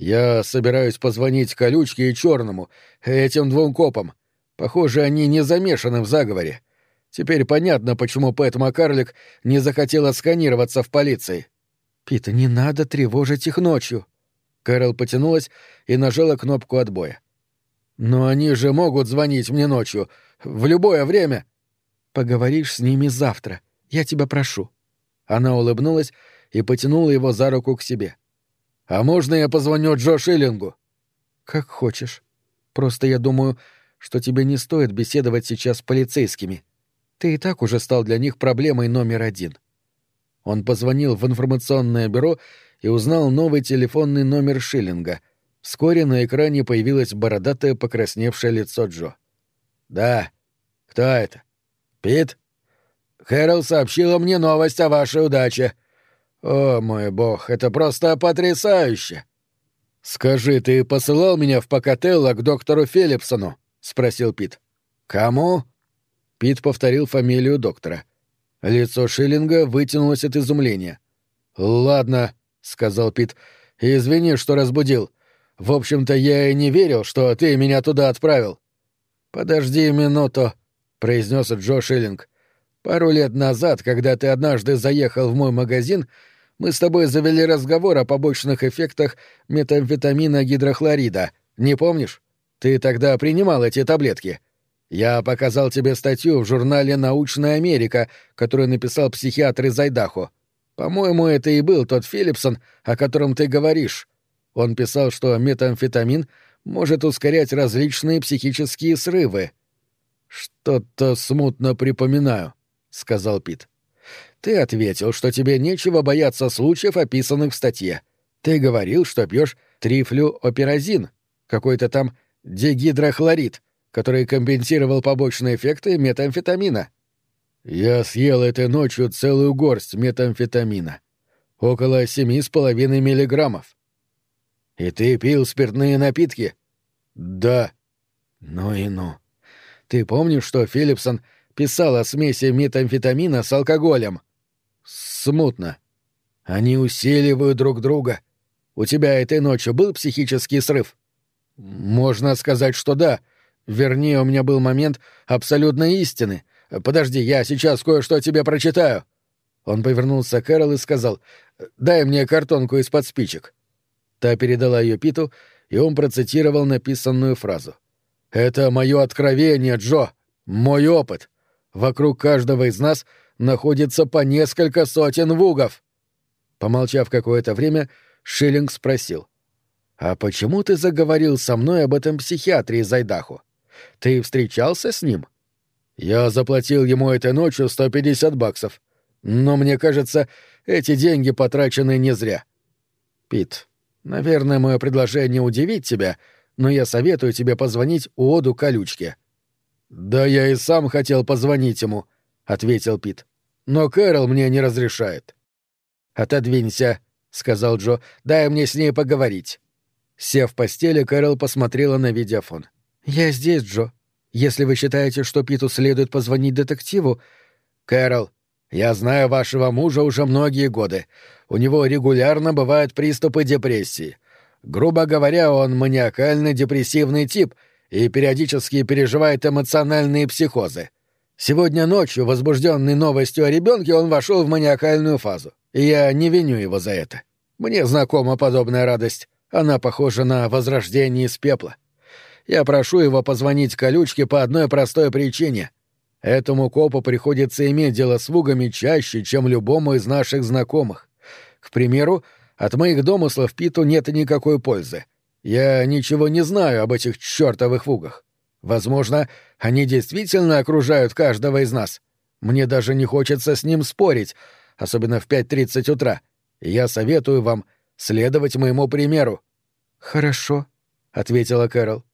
«Я собираюсь позвонить Колючке и Черному, этим двум копам. Похоже, они не замешаны в заговоре. Теперь понятно, почему Пэт Макарлик не захотела сканироваться в полиции. «Пита, не надо тревожить их ночью». Кэрол потянулась и нажала кнопку отбоя. «Но они же могут звонить мне ночью. В любое время». «Поговоришь с ними завтра. Я тебя прошу». Она улыбнулась и потянула его за руку к себе. «А можно я позвоню Джо Шиллингу?» «Как хочешь. Просто я думаю, что тебе не стоит беседовать сейчас с полицейскими. Ты и так уже стал для них проблемой номер один». Он позвонил в информационное бюро и узнал новый телефонный номер Шиллинга. Вскоре на экране появилось бородатое покрасневшее лицо Джо. «Да. Кто это? Пит? Хэрол сообщила мне новость о вашей удаче. О, мой бог, это просто потрясающе!» «Скажи, ты посылал меня в Покателло к доктору Филлипсону?» — спросил Пит. «Кому?» Пит повторил фамилию доктора. Лицо Шиллинга вытянулось от изумления. «Ладно», — сказал Пит, — «извини, что разбудил. В общем-то, я и не верил, что ты меня туда отправил». «Подожди минуту», — произнес Джо Шиллинг. «Пару лет назад, когда ты однажды заехал в мой магазин, мы с тобой завели разговор о побочных эффектах метамфетамина гидрохлорида. Не помнишь? Ты тогда принимал эти таблетки. Я показал тебе статью в журнале «Научная Америка», которую написал психиатр из Айдахо. По-моему, это и был тот Филлипсон, о котором ты говоришь. Он писал, что метамфетамин может ускорять различные психические срывы. «Что-то смутно припоминаю», — сказал Пит. Ты ответил, что тебе нечего бояться случаев, описанных в статье. Ты говорил, что пьешь трифлюоперазин, какой-то там дегидрохлорид, который компенсировал побочные эффекты метамфетамина. Я съел этой ночью целую горсть метамфетамина. Около семи с половиной миллиграммов. И ты пил спиртные напитки? Да. Ну и ну. Ты помнишь, что Филлипсон писал о смеси метамфетамина с алкоголем? Смутно. Они усиливают друг друга. У тебя этой ночью был психический срыв? Можно сказать, что да. Вернее, у меня был момент абсолютной истины. Подожди, я сейчас кое-что тебе прочитаю. Он повернулся к Кэрол и сказал, «Дай мне картонку из-под спичек». Та передала ее Питу, и он процитировал написанную фразу. «Это мое откровение, Джо, мой опыт. Вокруг каждого из нас находится по несколько сотен вугов». Помолчав какое-то время, Шиллинг спросил. «А почему ты заговорил со мной об этом психиатре из Айдахо? Ты встречался с ним?» «Я заплатил ему этой ночью 150 баксов. Но мне кажется, эти деньги потрачены не зря». «Пит, наверное, мое предложение удивит тебя, но я советую тебе позвонить Уоду Колючке». «Да я и сам хотел позвонить ему», — ответил Пит. «Но Кэрол мне не разрешает». «Отодвинься», — сказал Джо. «Дай мне с ней поговорить». Сев в постели, Кэрол посмотрела на видеофон. «Я здесь, Джо. Если вы считаете, что Питу следует позвонить детективу...» «Кэрол, я знаю вашего мужа уже многие годы. У него регулярно бывают приступы депрессии. Грубо говоря, он маниакально-депрессивный тип и периодически переживает эмоциональные психозы. Сегодня ночью, возбужденный новостью о ребенке, он вошел в маниакальную фазу. И я не виню его за это. Мне знакома подобная радость. Она похожа на возрождение из пепла. Я прошу его позвонить колючке по одной простой причине. Этому копу приходится иметь дело с вугами чаще, чем любому из наших знакомых. К примеру, от моих домыслов Питу нет никакой пользы. Я ничего не знаю об этих чертовых вугах. Возможно, они действительно окружают каждого из нас. Мне даже не хочется с ним спорить, особенно в 5.30 утра. Я советую вам следовать моему примеру. «Хорошо», — ответила Кэрол.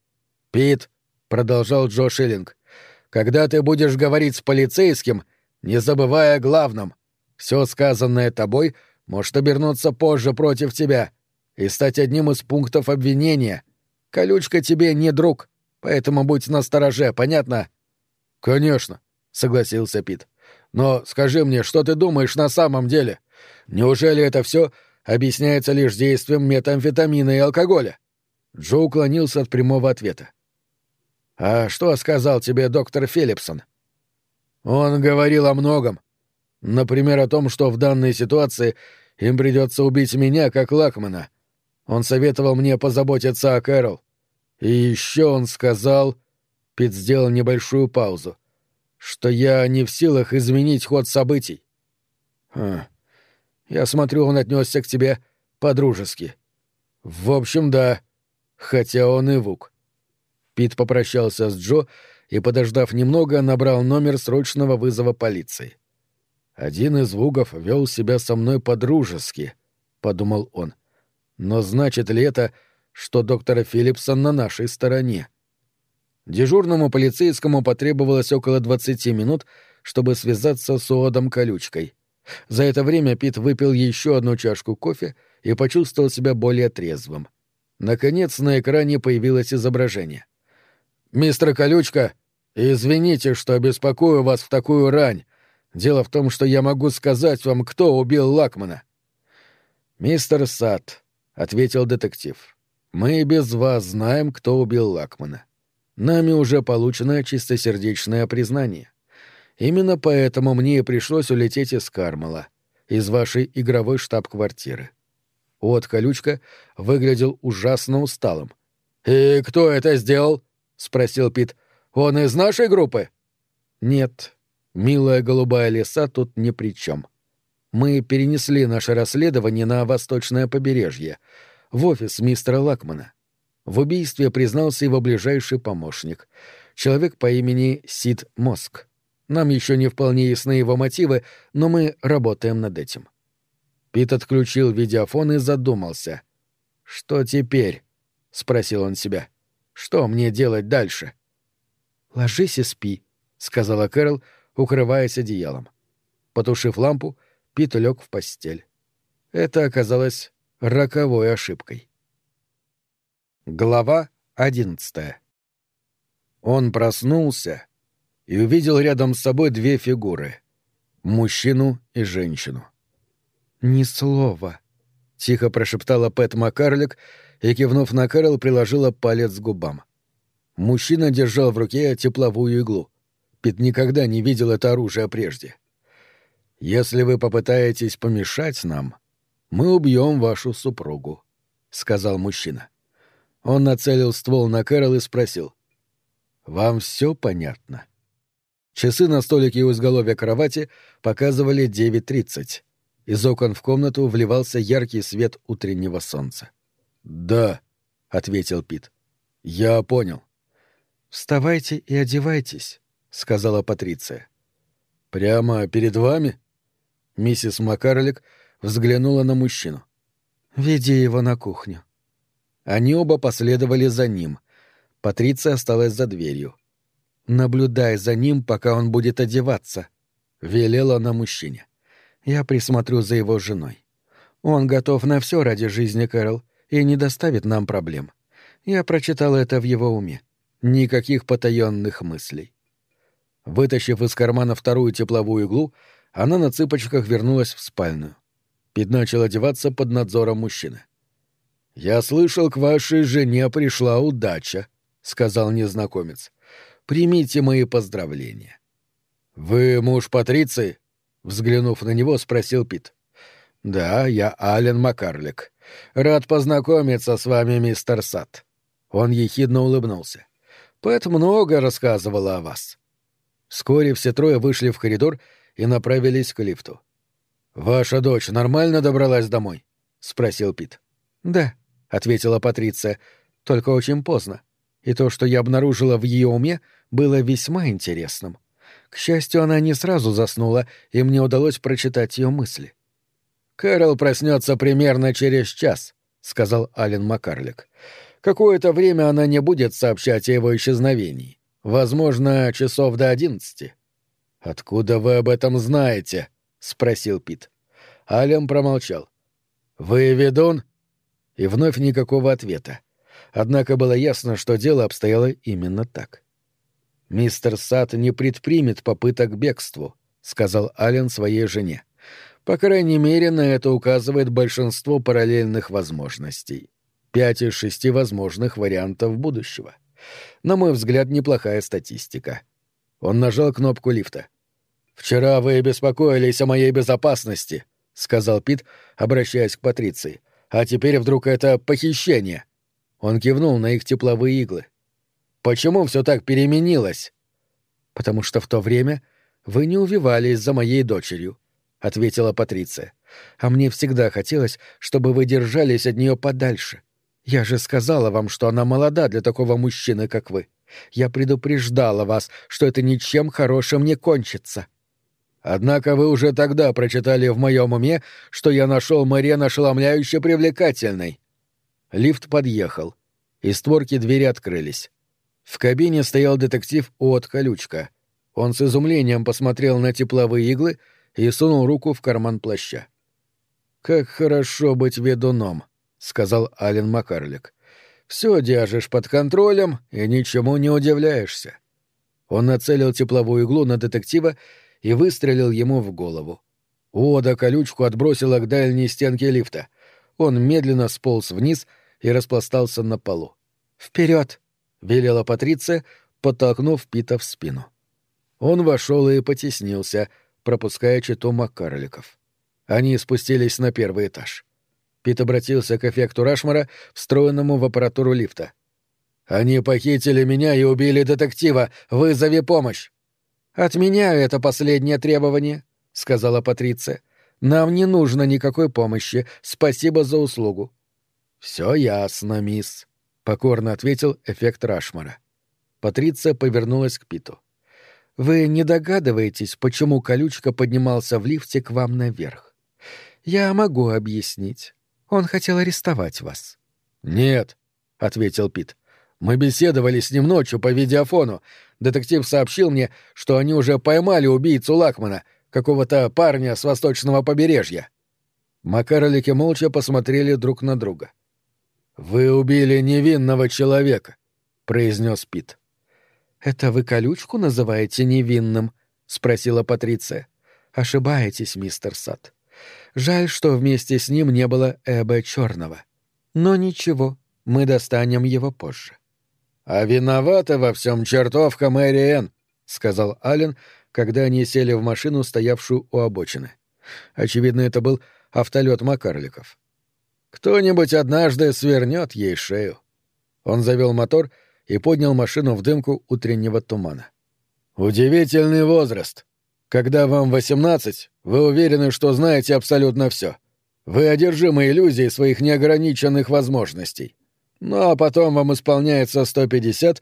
«Пит», — продолжал Джо Шиллинг, — «когда ты будешь говорить с полицейским, не забывая о главном. Все сказанное тобой может обернуться позже против тебя и стать одним из пунктов обвинения. Колючка тебе не друг, поэтому будь настороже, понятно?» «Конечно», — согласился Пит. «Но скажи мне, что ты думаешь на самом деле? Неужели это все объясняется лишь действием метамфетамина и алкоголя?» Джо уклонился от прямого ответа. «А что сказал тебе доктор Филлипсон?» «Он говорил о многом. Например, о том, что в данной ситуации им придется убить меня, как Лакмана. Он советовал мне позаботиться о Кэрол. И еще он сказал...» Пит сделал небольшую паузу. «Что я не в силах изменить ход событий». «Хм. Я смотрю, он отнесся к тебе по-дружески». «В общем, да. Хотя он и вук». Пит попрощался с Джо и, подождав немного, набрал номер срочного вызова полиции. «Один из вугов вел себя со мной по-дружески», — подумал он. «Но значит ли это, что доктора Филлипсон на нашей стороне?» Дежурному полицейскому потребовалось около двадцати минут, чтобы связаться с Уодом Колючкой. За это время Пит выпил еще одну чашку кофе и почувствовал себя более трезвым. Наконец на экране появилось изображение — «Мистер Колючка, извините, что беспокою вас в такую рань. Дело в том, что я могу сказать вам, кто убил Лакмана». «Мистер Сад», — ответил детектив, — «мы без вас знаем, кто убил Лакмана. Нами уже получено чистосердечное признание. Именно поэтому мне и пришлось улететь из Кармала, из вашей игровой штаб-квартиры». Вот Колючка выглядел ужасно усталым. «И кто это сделал?» — спросил Пит. «Он из нашей группы?» «Нет. Милая голубая лиса тут ни при чем. Мы перенесли наше расследование на восточное побережье, в офис мистера Лакмана. В убийстве признался его ближайший помощник, человек по имени Сид Моск. Нам еще не вполне ясны его мотивы, но мы работаем над этим. Пит отключил видеофон и задумался. «Что теперь?» — спросил он себя. «Что мне делать дальше?» «Ложись и спи», — сказала Кэрол, укрываясь одеялом. Потушив лампу, Пит лег в постель. Это оказалось роковой ошибкой. Глава одиннадцатая Он проснулся и увидел рядом с собой две фигуры — мужчину и женщину. «Ни слова», — тихо прошептала Пэт Маккарлик и, кивнув на Кэрол, приложила палец к губам. Мужчина держал в руке тепловую иглу. Пит никогда не видел это оружие прежде. «Если вы попытаетесь помешать нам, мы убьем вашу супругу», — сказал мужчина. Он нацелил ствол на Кэрол и спросил. «Вам все понятно?» Часы на столике у изголовья кровати показывали 9.30. Из окон в комнату вливался яркий свет утреннего солнца. «Да», — ответил Пит. «Я понял». «Вставайте и одевайтесь», — сказала Патриция. «Прямо перед вами?» Миссис Макарлик взглянула на мужчину. «Веди его на кухню». Они оба последовали за ним. Патриция осталась за дверью. «Наблюдай за ним, пока он будет одеваться», — велела она мужчине. «Я присмотрю за его женой. Он готов на все ради жизни, Кэрол, и не доставит нам проблем. Я прочитал это в его уме. Никаких потаенных мыслей. Вытащив из кармана вторую тепловую иглу, она на цыпочках вернулась в спальню. Пит начал одеваться под надзором мужчины. «Я слышал, к вашей жене пришла удача», — сказал незнакомец. «Примите мои поздравления». «Вы муж Патриции?» — взглянув на него, спросил Пит. «Да, я Ален Макарлик. Рад познакомиться с вами, мистер Сад». Он ехидно улыбнулся. Пэт много рассказывала о вас. Вскоре все трое вышли в коридор и направились к лифту. «Ваша дочь нормально добралась домой?» — спросил Пит. «Да», — ответила Патриция, — «только очень поздно. И то, что я обнаружила в ее уме, было весьма интересным. К счастью, она не сразу заснула, и мне удалось прочитать ее мысли». «Кэрол проснется примерно через час», — сказал Ален Макарлик. Какое-то время она не будет сообщать о его исчезновении. Возможно, часов до одиннадцати. «Откуда вы об этом знаете?» — спросил Пит. Алем промолчал. «Вы ведун?» И вновь никакого ответа. Однако было ясно, что дело обстояло именно так. «Мистер Сад не предпримет попыток бегству», — сказал Ален своей жене. «По крайней мере, на это указывает большинство параллельных возможностей. Пять из шести возможных вариантов будущего. На мой взгляд, неплохая статистика. Он нажал кнопку лифта. «Вчера вы беспокоились о моей безопасности», — сказал Пит, обращаясь к Патриции. «А теперь вдруг это похищение». Он кивнул на их тепловые иглы. «Почему все так переменилось?» «Потому что в то время вы не увивались за моей дочерью», — ответила Патриция. «А мне всегда хотелось, чтобы вы держались от нее подальше. Я же сказала вам, что она молода для такого мужчины, как вы. Я предупреждала вас, что это ничем хорошим не кончится. Однако вы уже тогда прочитали в моем уме, что я нашел Мариен ошеломляюще привлекательной. Лифт подъехал, и створки двери открылись. В кабине стоял детектив от Колючка. Он с изумлением посмотрел на тепловые иглы и сунул руку в карман плаща. «Как хорошо быть ведуном!» — сказал Ален Макарлик. «Все держишь под контролем и ничему не удивляешься». Он нацелил тепловую иглу на детектива и выстрелил ему в голову. Ода колючку отбросила к дальней стенке лифта. Он медленно сполз вниз и распластался на полу. «Вперед!» — велела Патриция, подтолкнув Пита в спину. Он вошел и потеснился, пропуская читу Маккарликов. Они спустились на первый этаж. Пит обратился к эффекту Рашмара, встроенному в аппаратуру лифта. «Они похитили меня и убили детектива. Вызови помощь!» «Отменяю это последнее требование», — сказала Патриция. «Нам не нужно никакой помощи. Спасибо за услугу». «Все ясно, мисс», — покорно ответил эффект Рашмара. Патриция повернулась к Питу. Вы не догадываетесь, почему колючка поднимался в лифте к вам наверх. Я могу объяснить. Он хотел арестовать вас. Нет, ответил Пит. Мы беседовали с ним ночью по видеофону. Детектив сообщил мне, что они уже поймали убийцу Лакмана, какого-то парня с восточного побережья. Макарлики молча посмотрели друг на друга. «Вы убили невинного человека», — произнес Пит. «Это вы колючку называете невинным?» — спросила Патриция. «Ошибаетесь, мистер Сад. Жаль, что вместе с ним не было Эба Черного. Но ничего, мы достанем его позже». «А виновата во всем чертовка Мэри Энн», — сказал Аллен, когда они сели в машину, стоявшую у обочины. Очевидно, это был автолет Макарликов. «Кто-нибудь однажды свернет ей шею». Он завел мотор — и поднял машину в дымку утреннего тумана. «Удивительный возраст. Когда вам восемнадцать, вы уверены, что знаете абсолютно все. Вы одержимы иллюзией своих неограниченных возможностей. Ну а потом вам исполняется сто пятьдесят,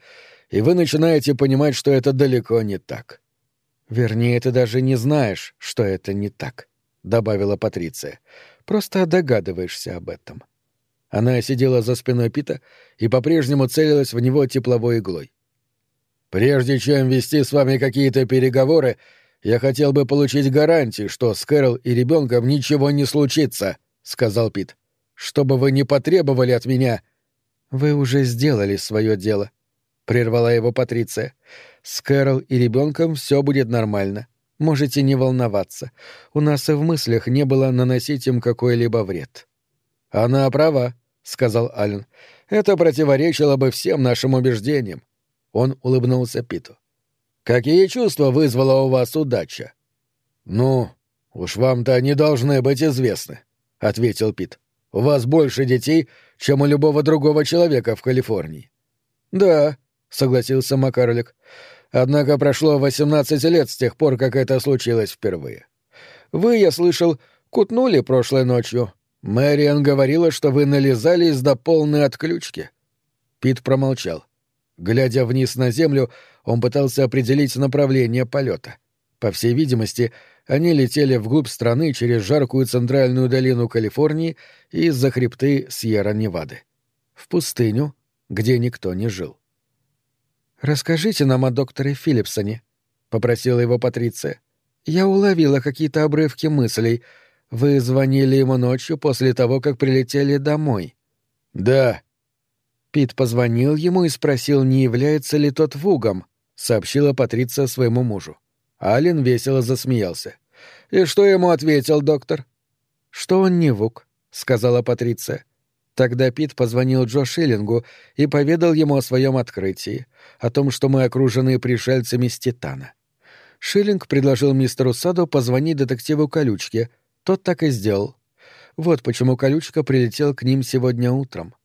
и вы начинаете понимать, что это далеко не так». «Вернее, ты даже не знаешь, что это не так», — добавила Патриция. «Просто догадываешься об этом». Она сидела за спиной Пита и по-прежнему целилась в него тепловой иглой. «Прежде чем вести с вами какие-то переговоры, я хотел бы получить гарантии, что с Кэрол и ребенком ничего не случится», — сказал Пит. «Чтобы вы не потребовали от меня...» «Вы уже сделали свое дело», — прервала его Патриция. «С Кэрол и ребенком все будет нормально. Можете не волноваться. У нас и в мыслях не было наносить им какой-либо вред». «Она права», — сказал Аллен. «Это противоречило бы всем нашим убеждениям». Он улыбнулся Питу. «Какие чувства вызвала у вас удача?» «Ну, уж вам-то они должны быть известны», — ответил Пит. «У вас больше детей, чем у любого другого человека в Калифорнии». «Да», — согласился Макарлик. «Однако прошло восемнадцать лет с тех пор, как это случилось впервые. Вы, я слышал, кутнули прошлой ночью, Мэриан говорила, что вы нализались до полной отключки. Пит промолчал. Глядя вниз на землю, он пытался определить направление полета. По всей видимости, они летели вглубь страны через жаркую центральную долину Калифорнии и из-за хребты Сьерра-Невады. В пустыню, где никто не жил. «Расскажите нам о докторе Филлипсоне», — попросила его Патриция. «Я уловила какие-то обрывки мыслей, — вы звонили ему ночью после того, как прилетели домой. Да. Пит позвонил ему и спросил, не является ли тот вугом, сообщила Патриция своему мужу. Ален весело засмеялся. И что ему ответил доктор? Что он не вуг, сказала Патриция. Тогда Пит позвонил Джо Шиллингу и поведал ему о своем открытии, о том, что мы окружены пришельцами с Титана. Шиллинг предложил мистеру Саду позвонить детективу Колючке — тот так и сделал. Вот почему колючка прилетел к ним сегодня утром.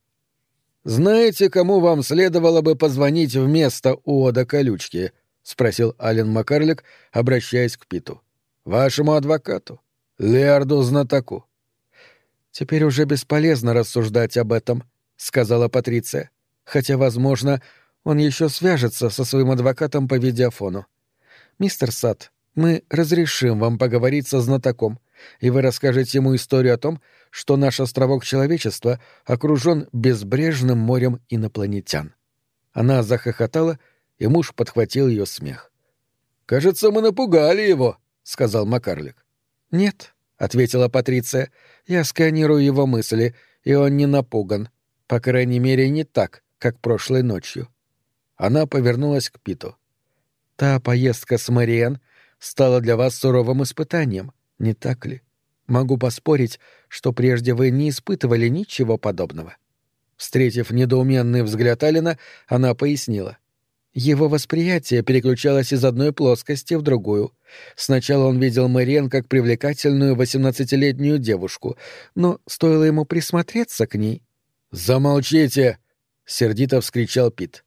«Знаете, кому вам следовало бы позвонить вместо Уода колючки?» — спросил Ален Макарлик, обращаясь к Питу. «Вашему адвокату, Леарду Знатоку». «Теперь уже бесполезно рассуждать об этом», — сказала Патриция. «Хотя, возможно, он еще свяжется со своим адвокатом по видеофону. Мистер Сад, мы разрешим вам поговорить со знатоком, и вы расскажете ему историю о том, что наш островок человечества окружен безбрежным морем инопланетян. Она захохотала, и муж подхватил ее смех. «Кажется, мы напугали его», — сказал Макарлик. «Нет», — ответила Патриция, — «я сканирую его мысли, и он не напуган. По крайней мере, не так, как прошлой ночью». Она повернулась к Питу. «Та поездка с Мариен стала для вас суровым испытанием не так ли? Могу поспорить, что прежде вы не испытывали ничего подобного. Встретив недоуменный взгляд Алина, она пояснила. Его восприятие переключалось из одной плоскости в другую. Сначала он видел Мэриэн как привлекательную восемнадцатилетнюю девушку, но стоило ему присмотреться к ней... «Замолчите!» — сердито вскричал Пит.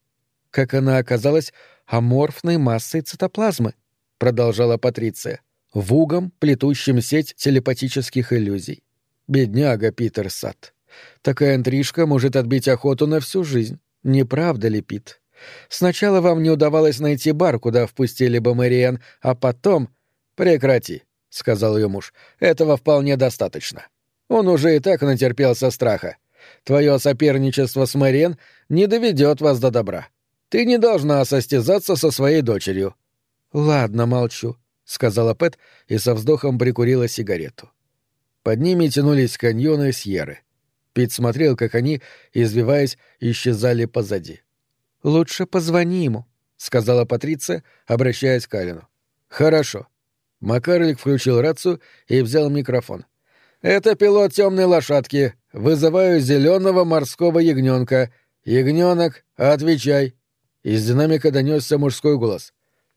«Как она оказалась аморфной массой цитоплазмы», — продолжала Патриция вугом, плетущим сеть телепатических иллюзий. Бедняга Питер Сад. Такая интрижка может отбить охоту на всю жизнь. Не правда ли, Пит? Сначала вам не удавалось найти бар, куда впустили бы Мэриэн, а потом... Прекрати, — сказал ее муж. Этого вполне достаточно. Он уже и так натерпелся страха. Твое соперничество с Мэриэн не доведет вас до добра. Ты не должна состязаться со своей дочерью. Ладно, молчу, — сказала Пэт и со вздохом прикурила сигарету. Под ними тянулись каньоны Сьерры. Пит смотрел, как они, извиваясь, исчезали позади. «Лучше позвони ему», — сказала Патриция, обращаясь к Алину. «Хорошо». Макарлик включил рацию и взял микрофон. «Это пилот темной лошадки. Вызываю зеленого морского ягненка. Ягненок, отвечай». Из динамика донесся мужской голос.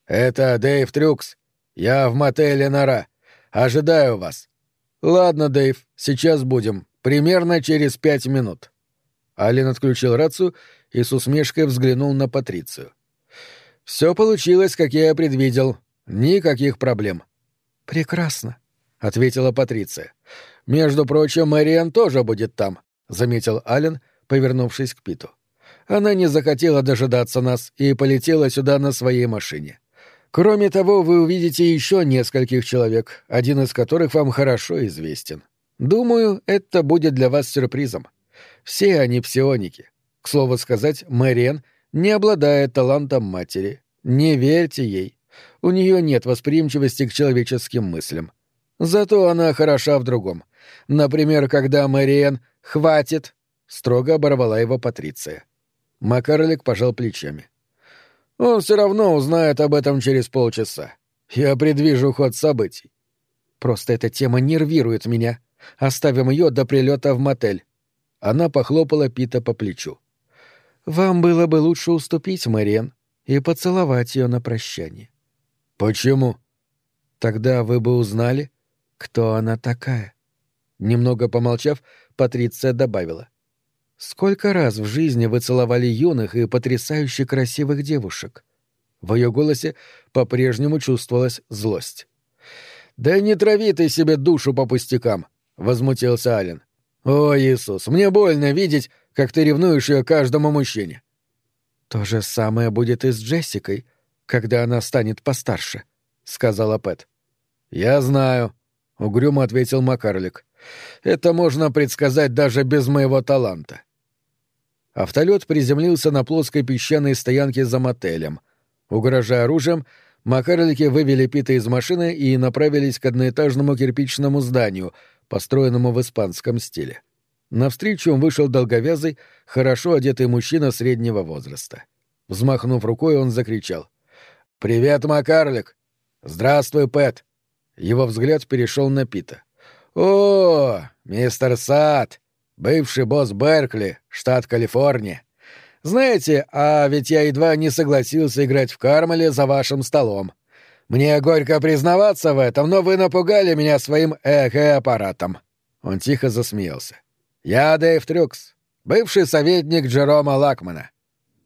«Это Дэйв Трюкс. Я в мотеле Нора. Ожидаю вас». «Ладно, Дэйв, сейчас будем. Примерно через пять минут». Ален отключил рацию и с усмешкой взглянул на Патрицию. «Все получилось, как я и предвидел. Никаких проблем». «Прекрасно», — ответила Патриция. «Между прочим, Мэриан тоже будет там», — заметил Ален, повернувшись к Питу. «Она не захотела дожидаться нас и полетела сюда на своей машине. Кроме того, вы увидите еще нескольких человек, один из которых вам хорошо известен. Думаю, это будет для вас сюрпризом. Все они псионики. К слову сказать, Мэриэн не обладает талантом матери. Не верьте ей. У нее нет восприимчивости к человеческим мыслям. Зато она хороша в другом. Например, когда Мэриэн «хватит», строго оборвала его Патриция. Макарлик пожал плечами. Он все равно узнает об этом через полчаса. Я предвижу ход событий. Просто эта тема нервирует меня. Оставим ее до прилета в мотель. Она похлопала Пита по плечу. Вам было бы лучше уступить, Мэриэн, и поцеловать ее на прощание. Почему? Тогда вы бы узнали, кто она такая. Немного помолчав, Патриция добавила. Сколько раз в жизни вы целовали юных и потрясающе красивых девушек? В ее голосе по-прежнему чувствовалась злость. «Да не трави ты себе душу по пустякам!» — возмутился Ален. «О, Иисус, мне больно видеть, как ты ревнуешь ее каждому мужчине». «То же самое будет и с Джессикой, когда она станет постарше», — сказала Пэт. «Я знаю», — угрюмо ответил Макарлик. «Это можно предсказать даже без моего таланта. Автолет приземлился на плоской песчаной стоянке за мотелем. Угрожая оружием, макарлики вывели Пита из машины и направились к одноэтажному кирпичному зданию, построенному в испанском стиле. Навстречу им вышел долговязый, хорошо одетый мужчина среднего возраста. Взмахнув рукой, он закричал. «Привет, Макарлик!» «Здравствуй, Пэт!» Его взгляд перешел на Пита. «О, мистер Сад! Бывший босс Беркли, штат Калифорния. Знаете, а ведь я едва не согласился играть в Кармеле за вашим столом. Мне горько признаваться в этом, но вы напугали меня своим эхо-аппаратом». Он тихо засмеялся. «Я Дэйв Трюкс, бывший советник Джерома Лакмана».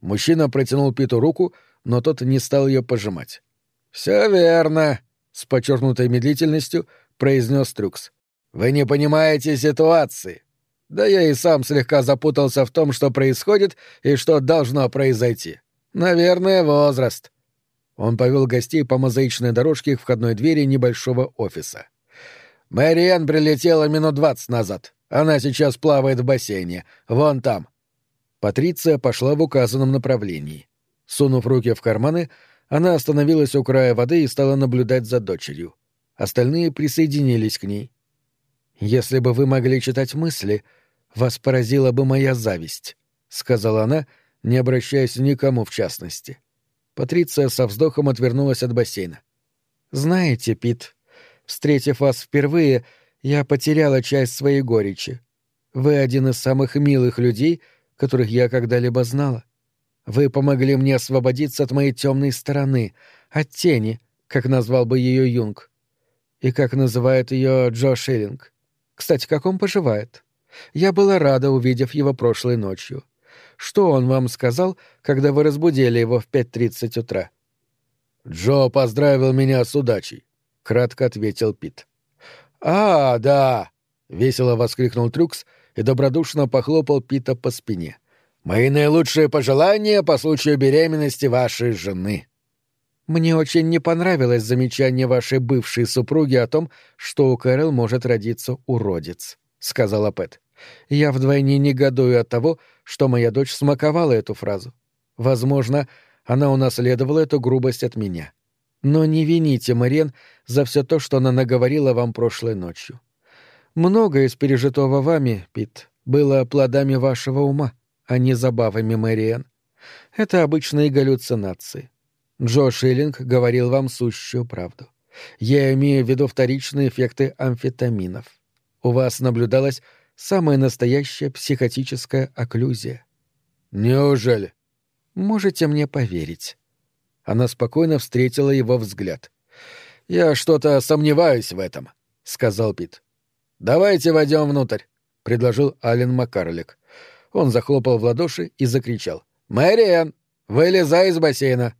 Мужчина протянул Питу руку, но тот не стал ее пожимать. «Все верно», — с подчеркнутой медлительностью произнес Трюкс. «Вы не понимаете ситуации. Да я и сам слегка запутался в том, что происходит и что должно произойти. Наверное, возраст. Он повел гостей по мозаичной дорожке к входной двери небольшого офиса. Мэриэн прилетела минут двадцать назад. Она сейчас плавает в бассейне. Вон там. Патриция пошла в указанном направлении. Сунув руки в карманы, она остановилась у края воды и стала наблюдать за дочерью. Остальные присоединились к ней. «Если бы вы могли читать мысли», вас поразила бы моя зависть», — сказала она, не обращаясь никому в частности. Патриция со вздохом отвернулась от бассейна. «Знаете, Пит, встретив вас впервые, я потеряла часть своей горечи. Вы один из самых милых людей, которых я когда-либо знала. Вы помогли мне освободиться от моей темной стороны, от тени, как назвал бы ее Юнг. И как называет ее Джо Шиллинг. Кстати, как он поживает?» Я была рада, увидев его прошлой ночью. Что он вам сказал, когда вы разбудили его в 5.30 утра? «Джо поздравил меня с удачей», — кратко ответил Пит. «А, да!» — весело воскликнул Трюкс и добродушно похлопал Пита по спине. Мои наилучшие пожелания по случаю беременности вашей жены». «Мне очень не понравилось замечание вашей бывшей супруги о том, что у Кэрол может родиться уродец», — сказала Пэт. «Я вдвойне негодую от того, что моя дочь смаковала эту фразу. Возможно, она унаследовала эту грубость от меня. Но не вините Мариен за все то, что она наговорила вам прошлой ночью. Многое из пережитого вами, Пит, было плодами вашего ума, а не забавами Мариен. Это обычные галлюцинации. Джо Шиллинг говорил вам сущую правду. Я имею в виду вторичные эффекты амфетаминов. У вас наблюдалась самая настоящая психотическая окклюзия. Неужели? Можете мне поверить. Она спокойно встретила его взгляд. «Я что-то сомневаюсь в этом», — сказал Пит. «Давайте войдем внутрь», — предложил Ален Макарлик. Он захлопал в ладоши и закричал. «Мэриэн, вылезай из бассейна!»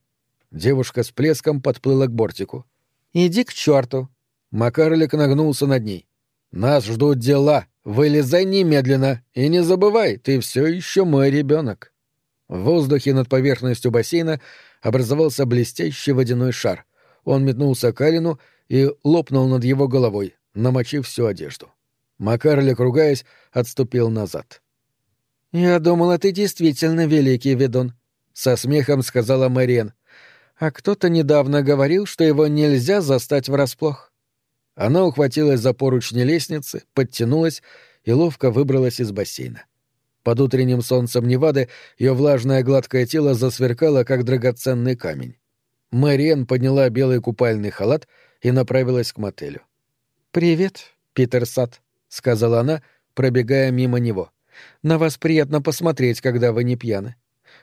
Девушка с плеском подплыла к бортику. «Иди к черту!» Макарлик нагнулся над ней. «Нас ждут дела. Вылезай немедленно. И не забывай, ты все еще мой ребенок». В воздухе над поверхностью бассейна образовался блестящий водяной шар. Он метнулся к Алину и лопнул над его головой, намочив всю одежду. Макарлик, ругаясь, отступил назад. «Я думала, ты действительно великий ведун», — со смехом сказала Мэриэн. «А кто-то недавно говорил, что его нельзя застать врасплох». Она ухватилась за поручни лестницы, подтянулась и ловко выбралась из бассейна. Под утренним солнцем Невады ее влажное гладкое тело засверкало, как драгоценный камень. Мэриэн подняла белый купальный халат и направилась к мотелю. «Привет, Питер Сад», — сказала она, пробегая мимо него. «На вас приятно посмотреть, когда вы не пьяны.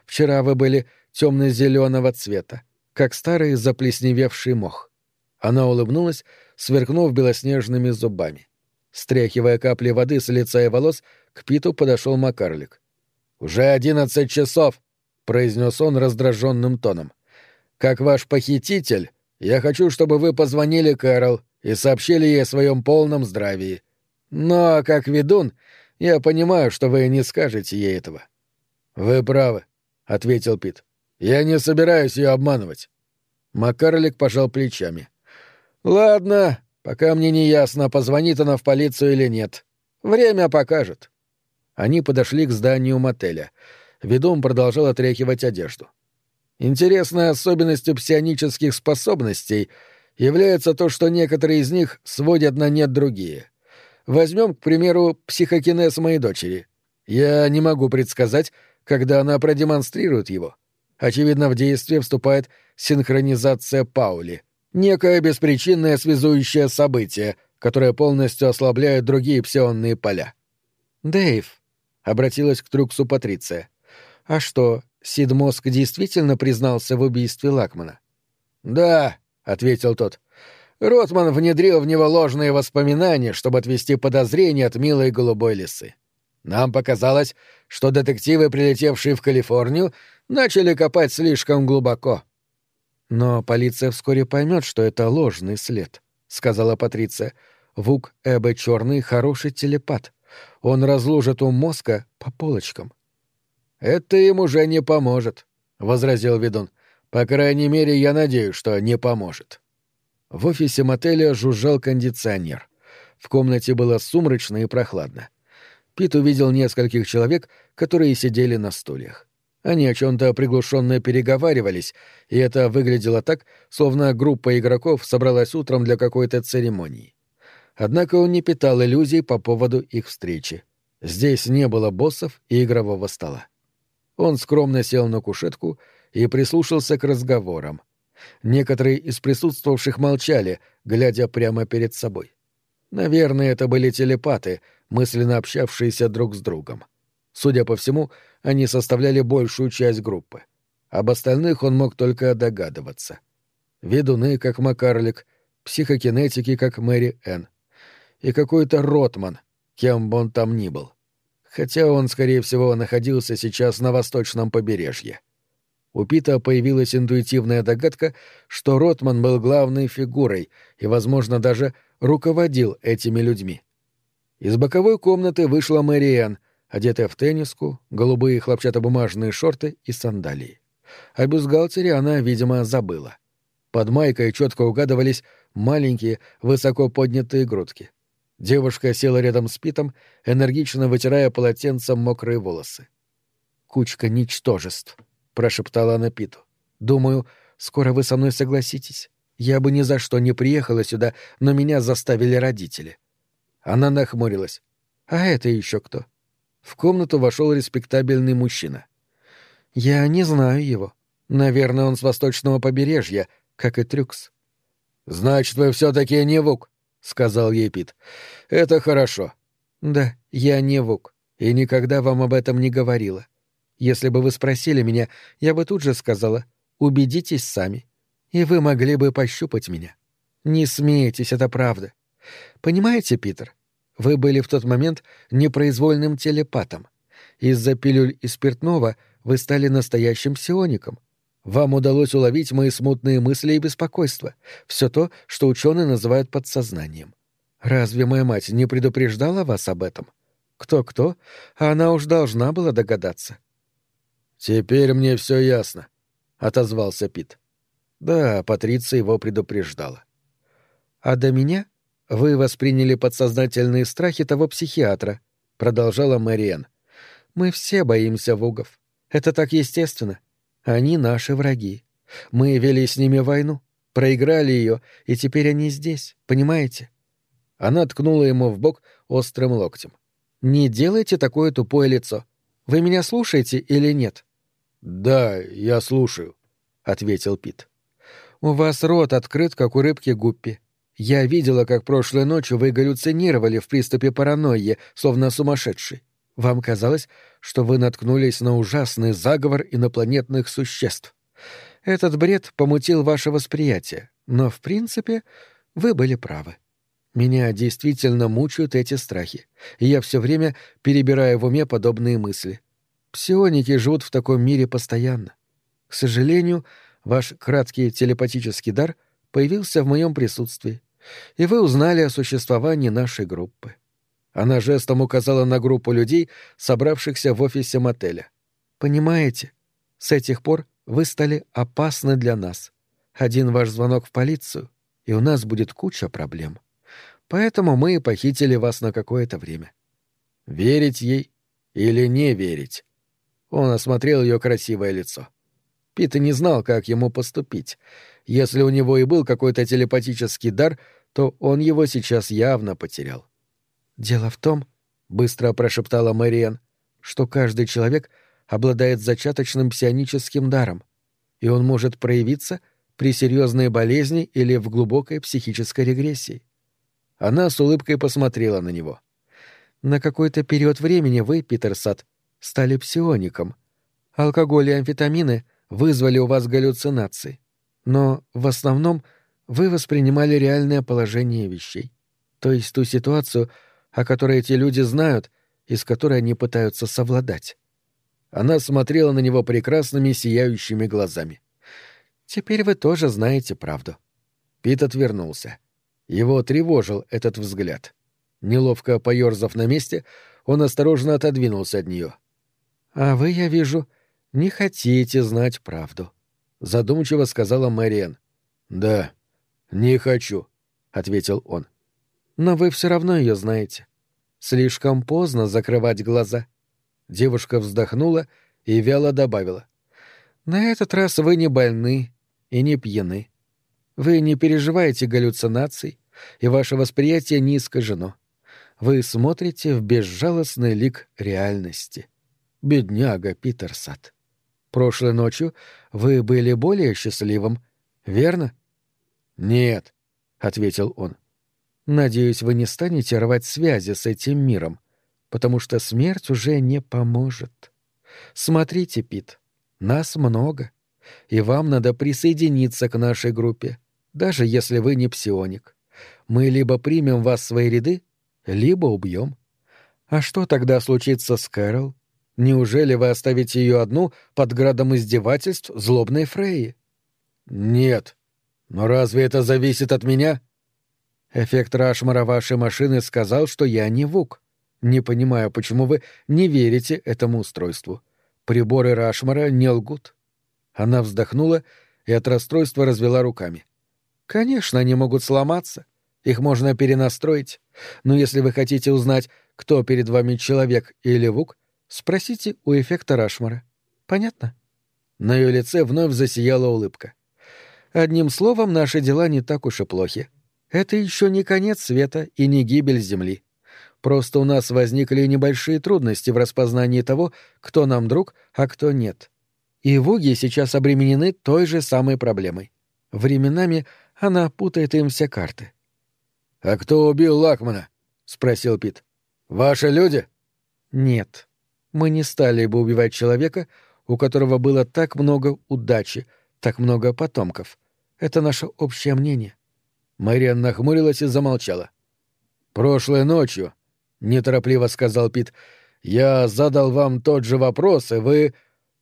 Вчера вы были темно-зеленого цвета, как старый заплесневевший мох». Она улыбнулась, сверкнув белоснежными зубами. Стряхивая капли воды с лица и волос, к Питу подошел Макарлик. «Уже одиннадцать часов», — произнес он раздраженным тоном. «Как ваш похититель, я хочу, чтобы вы позвонили Кэрол и сообщили ей о своем полном здравии. Но, как ведун, я понимаю, что вы не скажете ей этого». «Вы правы», — ответил Пит. «Я не собираюсь ее обманывать». Макарлик пожал плечами. «Ладно, пока мне не ясно, позвонит она в полицию или нет. Время покажет». Они подошли к зданию мотеля. Ведом продолжал отряхивать одежду. Интересной особенностью псионических способностей является то, что некоторые из них сводят на нет другие. Возьмем, к примеру, психокинез моей дочери. Я не могу предсказать, когда она продемонстрирует его. Очевидно, в действие вступает синхронизация Паули, некое беспричинное связующее событие, которое полностью ослабляет другие псионные поля. «Дэйв», обратилась к Трюксу Патриция. «А что, Сид Моск действительно признался в убийстве Лакмана?» «Да», — ответил тот. «Ротман внедрил в него ложные воспоминания, чтобы отвести подозрения от милой голубой лисы. Нам показалось, что детективы, прилетевшие в Калифорнию, начали копать слишком глубоко». «Но полиция вскоре поймет, что это ложный след», — сказала Патриция. «Вук Эбе Черный хороший телепат. Он разложит ум мозга по полочкам. «Это им уже не поможет», — возразил ведун. «По крайней мере, я надеюсь, что не поможет». В офисе мотеля жужжал кондиционер. В комнате было сумрачно и прохладно. Пит увидел нескольких человек, которые сидели на стульях. Они о чем-то приглушенно переговаривались, и это выглядело так, словно группа игроков собралась утром для какой-то церемонии. Однако он не питал иллюзий по поводу их встречи. Здесь не было боссов и игрового стола. Он скромно сел на кушетку и прислушался к разговорам. Некоторые из присутствовавших молчали, глядя прямо перед собой. Наверное, это были телепаты, мысленно общавшиеся друг с другом. Судя по всему, они составляли большую часть группы. Об остальных он мог только догадываться. Ведуны, как Макарлик, психокинетики, как Мэри Энн и какой-то Ротман, кем бы он там ни был. Хотя он, скорее всего, находился сейчас на восточном побережье. У Пита появилась интуитивная догадка, что Ротман был главной фигурой и, возможно, даже руководил этими людьми. Из боковой комнаты вышла Мэриэн, одетая в тенниску, голубые хлопчатобумажные шорты и сандалии. О бюстгальтере она, видимо, забыла. Под майкой четко угадывались маленькие, высоко поднятые грудки. Девушка села рядом с Питом, энергично вытирая полотенцем мокрые волосы. «Кучка ничтожеств», — прошептала она Питу. «Думаю, скоро вы со мной согласитесь. Я бы ни за что не приехала сюда, но меня заставили родители». Она нахмурилась. «А это еще кто?» В комнату вошел респектабельный мужчина. «Я не знаю его. Наверное, он с восточного побережья, как и Трюкс». «Значит, вы все-таки не Вук», — сказал ей Пит. «Это хорошо». «Да, я не Вук, и никогда вам об этом не говорила. Если бы вы спросили меня, я бы тут же сказала, убедитесь сами, и вы могли бы пощупать меня. Не смейтесь, это правда. Понимаете, Питер, вы были в тот момент непроизвольным телепатом. Из-за пилюль и спиртного вы стали настоящим псиоником. Вам удалось уловить мои смутные мысли и беспокойства, все то, что ученые называют подсознанием. Разве моя мать не предупреждала вас об этом? Кто-кто, а она уж должна была догадаться. Теперь мне все ясно, отозвался Пит. Да, Патриция его предупреждала. А до меня вы восприняли подсознательные страхи того психиатра, продолжала Мэриэн. Мы все боимся вугов. Это так естественно. Они наши враги. Мы вели с ними войну, проиграли ее, и теперь они здесь, понимаете? Она ткнула ему в бок острым локтем. Не делайте такое тупое лицо. Вы меня слушаете или нет? Да, я слушаю, ответил Пит. У вас рот открыт, как у рыбки гуппи. Я видела, как прошлой ночью вы галлюцинировали в приступе паранойи, словно сумасшедший. Вам казалось, что вы наткнулись на ужасный заговор инопланетных существ. Этот бред помутил ваше восприятие, но, в принципе, вы были правы. Меня действительно мучают эти страхи, и я все время перебираю в уме подобные мысли. Псионики живут в таком мире постоянно. К сожалению, ваш краткий телепатический дар появился в моем присутствии, и вы узнали о существовании нашей группы. Она жестом указала на группу людей, собравшихся в офисе мотеля. «Понимаете, с этих пор вы стали опасны для нас. Один ваш звонок в полицию, и у нас будет куча проблем. Поэтому мы похитили вас на какое-то время». Верить ей или не верить? Он осмотрел ее красивое лицо. Пит не знал, как ему поступить. Если у него и был какой-то телепатический дар — то он его сейчас явно потерял. «Дело в том», — быстро прошептала Мэриэн, «что каждый человек обладает зачаточным псионическим даром, и он может проявиться при серьезной болезни или в глубокой психической регрессии». Она с улыбкой посмотрела на него. «На какой-то период времени вы, Питер Сад, стали псиоником. Алкоголь и амфетамины вызвали у вас галлюцинации. Но в основном — вы воспринимали реальное положение вещей, то есть ту ситуацию, о которой эти люди знают и с которой они пытаются совладать. Она смотрела на него прекрасными сияющими глазами. «Теперь вы тоже знаете правду». Пит отвернулся. Его тревожил этот взгляд. Неловко поерзав на месте, он осторожно отодвинулся от нее. «А вы, я вижу, не хотите знать правду», — задумчиво сказала Мэриэн. «Да», «Не хочу», — ответил он. «Но вы все равно ее знаете. Слишком поздно закрывать глаза». Девушка вздохнула и вяло добавила. «На этот раз вы не больны и не пьяны. Вы не переживаете галлюцинаций, и ваше восприятие не искажено. Вы смотрите в безжалостный лик реальности. Бедняга Питерсат. Прошлой ночью вы были более счастливым, верно?» «Нет», — ответил он. «Надеюсь, вы не станете рвать связи с этим миром, потому что смерть уже не поможет. Смотрите, Пит, нас много, и вам надо присоединиться к нашей группе, даже если вы не псионик. Мы либо примем вас в свои ряды, либо убьем. А что тогда случится с Кэрол? Неужели вы оставите ее одну под градом издевательств злобной Фрейи? Нет, но разве это зависит от меня? Эффект Рашмара вашей машины сказал, что я не Вук. Не понимаю, почему вы не верите этому устройству. Приборы Рашмара не лгут. Она вздохнула и от расстройства развела руками. Конечно, они могут сломаться. Их можно перенастроить. Но если вы хотите узнать, кто перед вами человек или вук, спросите у эффекта Рашмара. Понятно? На ее лице вновь засияла улыбка. Одним словом, наши дела не так уж и плохи. Это еще не конец света и не гибель Земли. Просто у нас возникли небольшие трудности в распознании того, кто нам друг, а кто нет. И вуги сейчас обременены той же самой проблемой. Временами она путает им все карты. — А кто убил Лакмана? — спросил Пит. — Ваши люди? — Нет. Мы не стали бы убивать человека, у которого было так много удачи, так много потомков. Это наше общее мнение. Мэриан нахмурилась и замолчала. «Прошлой ночью», — неторопливо сказал Пит, — «я задал вам тот же вопрос, и вы...»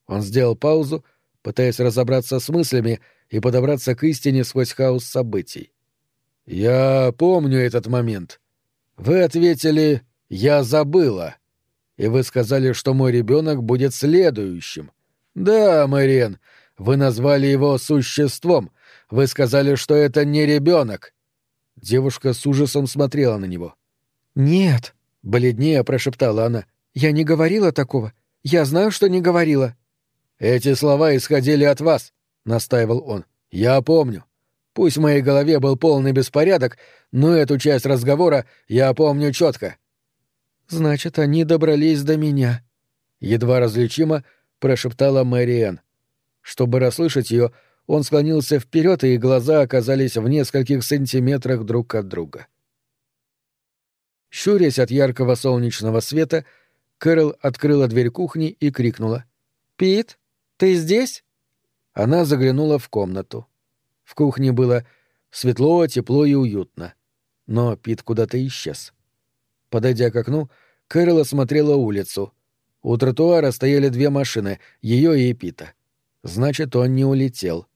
Он сделал паузу, пытаясь разобраться с мыслями и подобраться к истине сквозь хаос событий. «Я помню этот момент. Вы ответили «я забыла», и вы сказали, что мой ребенок будет следующим. Да, Мэриэн, вы назвали его существом. Вы сказали, что это не ребенок. Девушка с ужасом смотрела на него. Нет, бледнее прошептала она. Я не говорила такого. Я знаю, что не говорила. Эти слова исходили от вас, настаивал он. Я помню. Пусть в моей голове был полный беспорядок, но эту часть разговора я помню четко. Значит, они добрались до меня. Едва различимо прошептала Мэриэн. Чтобы расслышать ее, он склонился вперед, и глаза оказались в нескольких сантиметрах друг от друга. Щурясь от яркого солнечного света, Кэрол открыла дверь кухни и крикнула. «Пит, ты здесь?» Она заглянула в комнату. В кухне было светло, тепло и уютно. Но Пит куда-то исчез. Подойдя к окну, Кэрол осмотрела улицу. У тротуара стояли две машины, ее и Пита. Значит, он не улетел.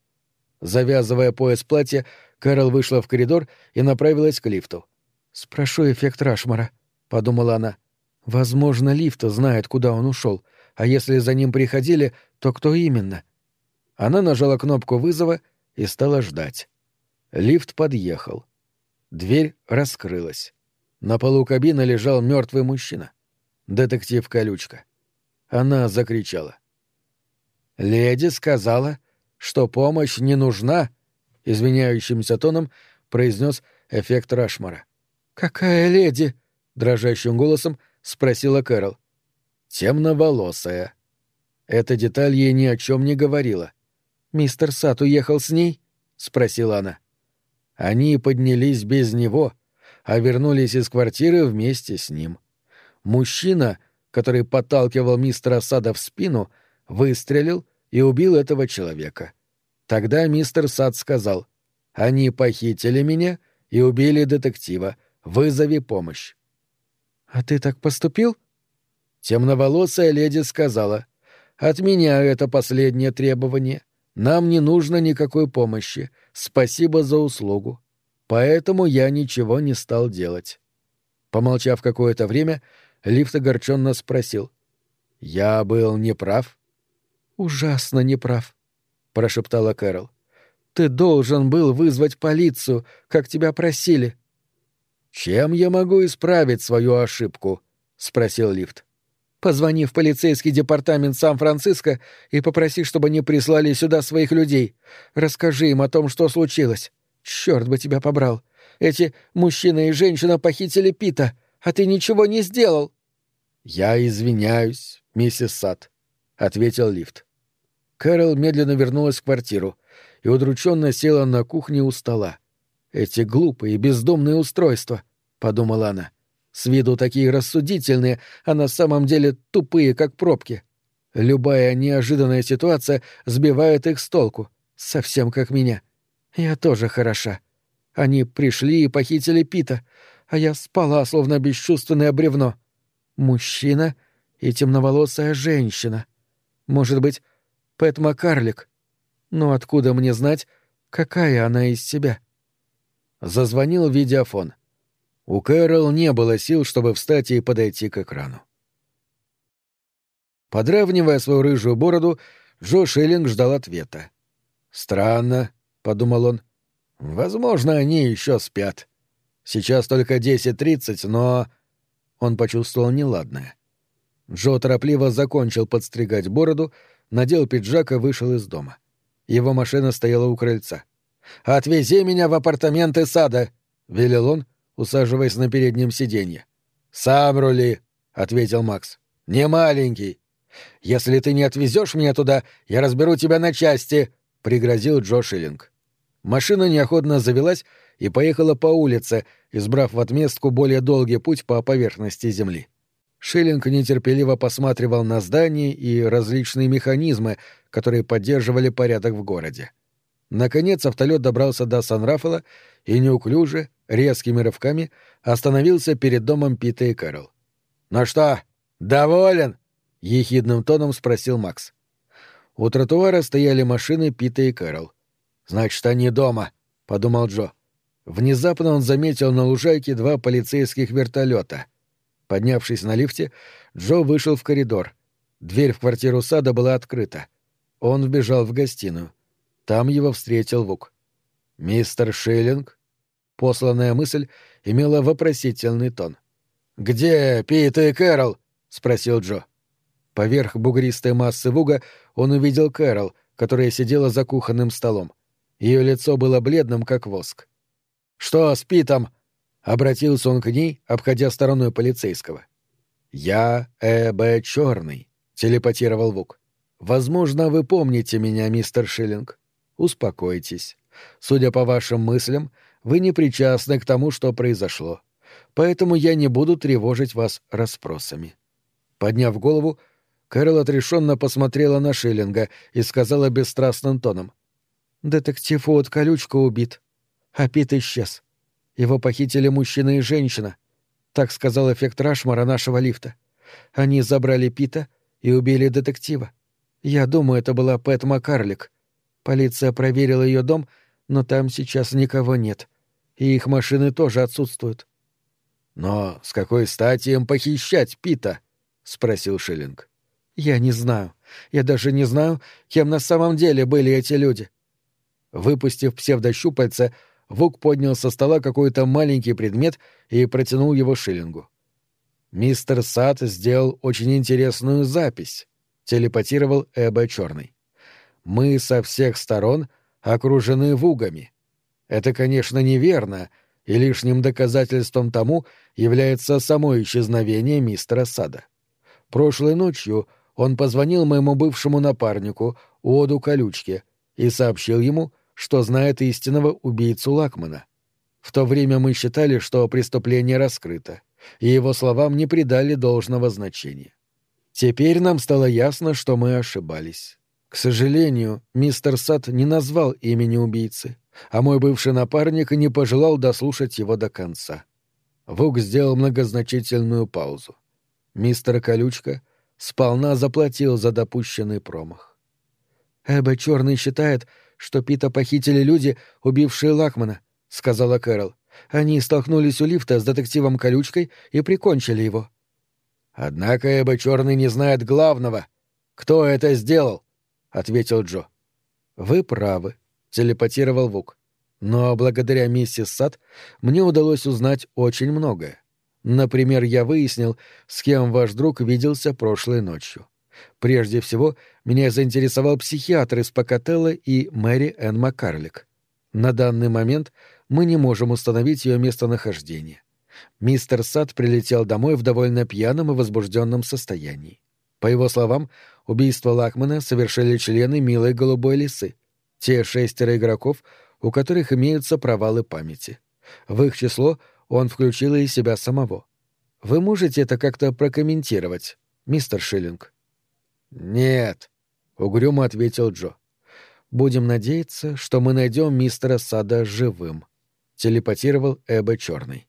Завязывая пояс платья, Кэрол вышла в коридор и направилась к лифту. «Спрошу эффект Рашмара», — подумала она. «Возможно, лифт знает, куда он ушел, а если за ним приходили, то кто именно?» Она нажала кнопку вызова и стала ждать. Лифт подъехал. Дверь раскрылась. На полу кабины лежал мертвый мужчина. Детектив Колючка. Она закричала. «Леди сказала, что помощь не нужна», — извиняющимся тоном произнес эффект Рашмара. «Какая леди?» — дрожащим голосом спросила Кэрол. «Темноволосая». Эта деталь ей ни о чем не говорила. «Мистер Сат уехал с ней?» — спросила она. Они поднялись без него, а вернулись из квартиры вместе с ним. Мужчина, который подталкивал мистера Сада в спину, выстрелил и убил этого человека. Тогда мистер Сад сказал, «Они похитили меня и убили детектива. Вызови помощь». «А ты так поступил?» Темноволосая леди сказала, «Отменяю это последнее требование. Нам не нужно никакой помощи. Спасибо за услугу. Поэтому я ничего не стал делать». Помолчав какое-то время, Лифт огорченно спросил. «Я был неправ?» «Ужасно неправ», — прошептала Кэрол. «Ты должен был вызвать полицию, как тебя просили». «Чем я могу исправить свою ошибку?» — спросил лифт. «Позвони в полицейский департамент Сан-Франциско и попроси, чтобы они прислали сюда своих людей. Расскажи им о том, что случилось. Черт бы тебя побрал. Эти мужчина и женщина похитили Пита, а ты ничего не сделал». «Я извиняюсь, миссис Сад», — ответил лифт. Кэрол медленно вернулась в квартиру и удрученно села на кухне у стола. «Эти глупые бездомные устройства», — подумала она. «С виду такие рассудительные, а на самом деле тупые, как пробки. Любая неожиданная ситуация сбивает их с толку, совсем как меня. Я тоже хороша. Они пришли и похитили Пита, а я спала, словно бесчувственное бревно. Мужчина и темноволосая женщина. Может быть, Пэт Маккарлик. Но откуда мне знать, какая она из себя? Зазвонил видеофон. У Кэрол не было сил, чтобы встать и подойти к экрану. Подравнивая свою рыжую бороду, Джо Шиллинг ждал ответа. «Странно», — подумал он. «Возможно, они еще спят. Сейчас только десять тридцать, но...» Он почувствовал неладное. Джо торопливо закончил подстригать бороду, надел пиджак и вышел из дома. Его машина стояла у крыльца. «Отвези меня в апартаменты сада», — велел он, усаживаясь на переднем сиденье. «Сам рули», — ответил Макс. «Не маленький. Если ты не отвезешь меня туда, я разберу тебя на части», — пригрозил Джо Шиллинг. Машина неохотно завелась и поехала по улице, избрав в отместку более долгий путь по поверхности земли. Шиллинг нетерпеливо посматривал на здания и различные механизмы, которые поддерживали порядок в городе. Наконец автолет добрался до Сан-Рафала и неуклюже, резкими рывками, остановился перед домом Пита и Кэрол. «Ну что, доволен?» — ехидным тоном спросил Макс. У тротуара стояли машины Пита и Кэрол. «Значит, они дома», — подумал Джо. Внезапно он заметил на лужайке два полицейских вертолета. Поднявшись на лифте, Джо вышел в коридор. Дверь в квартиру сада была открыта. Он вбежал в гостиную. Там его встретил Вук. «Мистер Шиллинг?» Посланная мысль имела вопросительный тон. «Где Пит и Кэрол?» — спросил Джо. Поверх бугристой массы Вуга он увидел Кэрол, которая сидела за кухонным столом. Ее лицо было бледным, как воск. «Что с Питом?» — обратился он к ней, обходя стороной полицейского. «Я Э.Б. Черный», — телепатировал Вук. «Возможно, вы помните меня, мистер Шиллинг. Успокойтесь. Судя по вашим мыслям, вы не причастны к тому, что произошло. Поэтому я не буду тревожить вас расспросами». Подняв голову, Кэрол отрешенно посмотрела на Шиллинга и сказала бесстрастным тоном. «Детектив Уот Колючка убит, а Пит исчез. Его похитили мужчина и женщина. Так сказал эффект Рашмара нашего лифта. Они забрали Пита и убили детектива. Я думаю, это была Пэт Маккарлик. Полиция проверила ее дом, но там сейчас никого нет. И их машины тоже отсутствуют. «Но с какой стати им похищать Пита?» — спросил Шиллинг. «Я не знаю. Я даже не знаю, кем на самом деле были эти люди». Выпустив псевдощупальца, Вук поднял со стола какой-то маленький предмет и протянул его Шиллингу. «Мистер Сад сделал очень интересную запись», — телепатировал Эбба Черный. «Мы со всех сторон окружены вугами. Это, конечно, неверно, и лишним доказательством тому является само исчезновение мистера Сада. Прошлой ночью он позвонил моему бывшему напарнику, Оду Колючке, и сообщил ему, что знает истинного убийцу Лакмана. В то время мы считали, что преступление раскрыто, и его словам не придали должного значения. Теперь нам стало ясно, что мы ошибались. К сожалению, мистер Сад не назвал имени убийцы, а мой бывший напарник не пожелал дослушать его до конца. Вук сделал многозначительную паузу. Мистер Колючка сполна заплатил за допущенный промах. Эбба Черный считает, что Пита похитили люди, убившие Лакмана», — сказала Кэрол. «Они столкнулись у лифта с детективом Колючкой и прикончили его». «Однако Эба Черный не знает главного. Кто это сделал?» — ответил Джо. «Вы правы», — телепатировал Вук. «Но благодаря миссис Сад мне удалось узнать очень многое. Например, я выяснил, с кем ваш друг виделся прошлой ночью. Прежде всего, меня заинтересовал психиатр из Покателла и Мэри Энн Маккарлик. На данный момент мы не можем установить ее местонахождение. Мистер Сад прилетел домой в довольно пьяном и возбужденном состоянии. По его словам, убийство Лакмана совершили члены милой голубой лисы, те шестеро игроков, у которых имеются провалы памяти. В их число он включил и себя самого. Вы можете это как-то прокомментировать, мистер Шиллинг? «Нет», — угрюмо ответил Джо. «Будем надеяться, что мы найдем мистера Сада живым», — телепатировал Эбба Черный.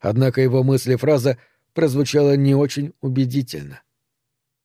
Однако его мысли фраза прозвучала не очень убедительно.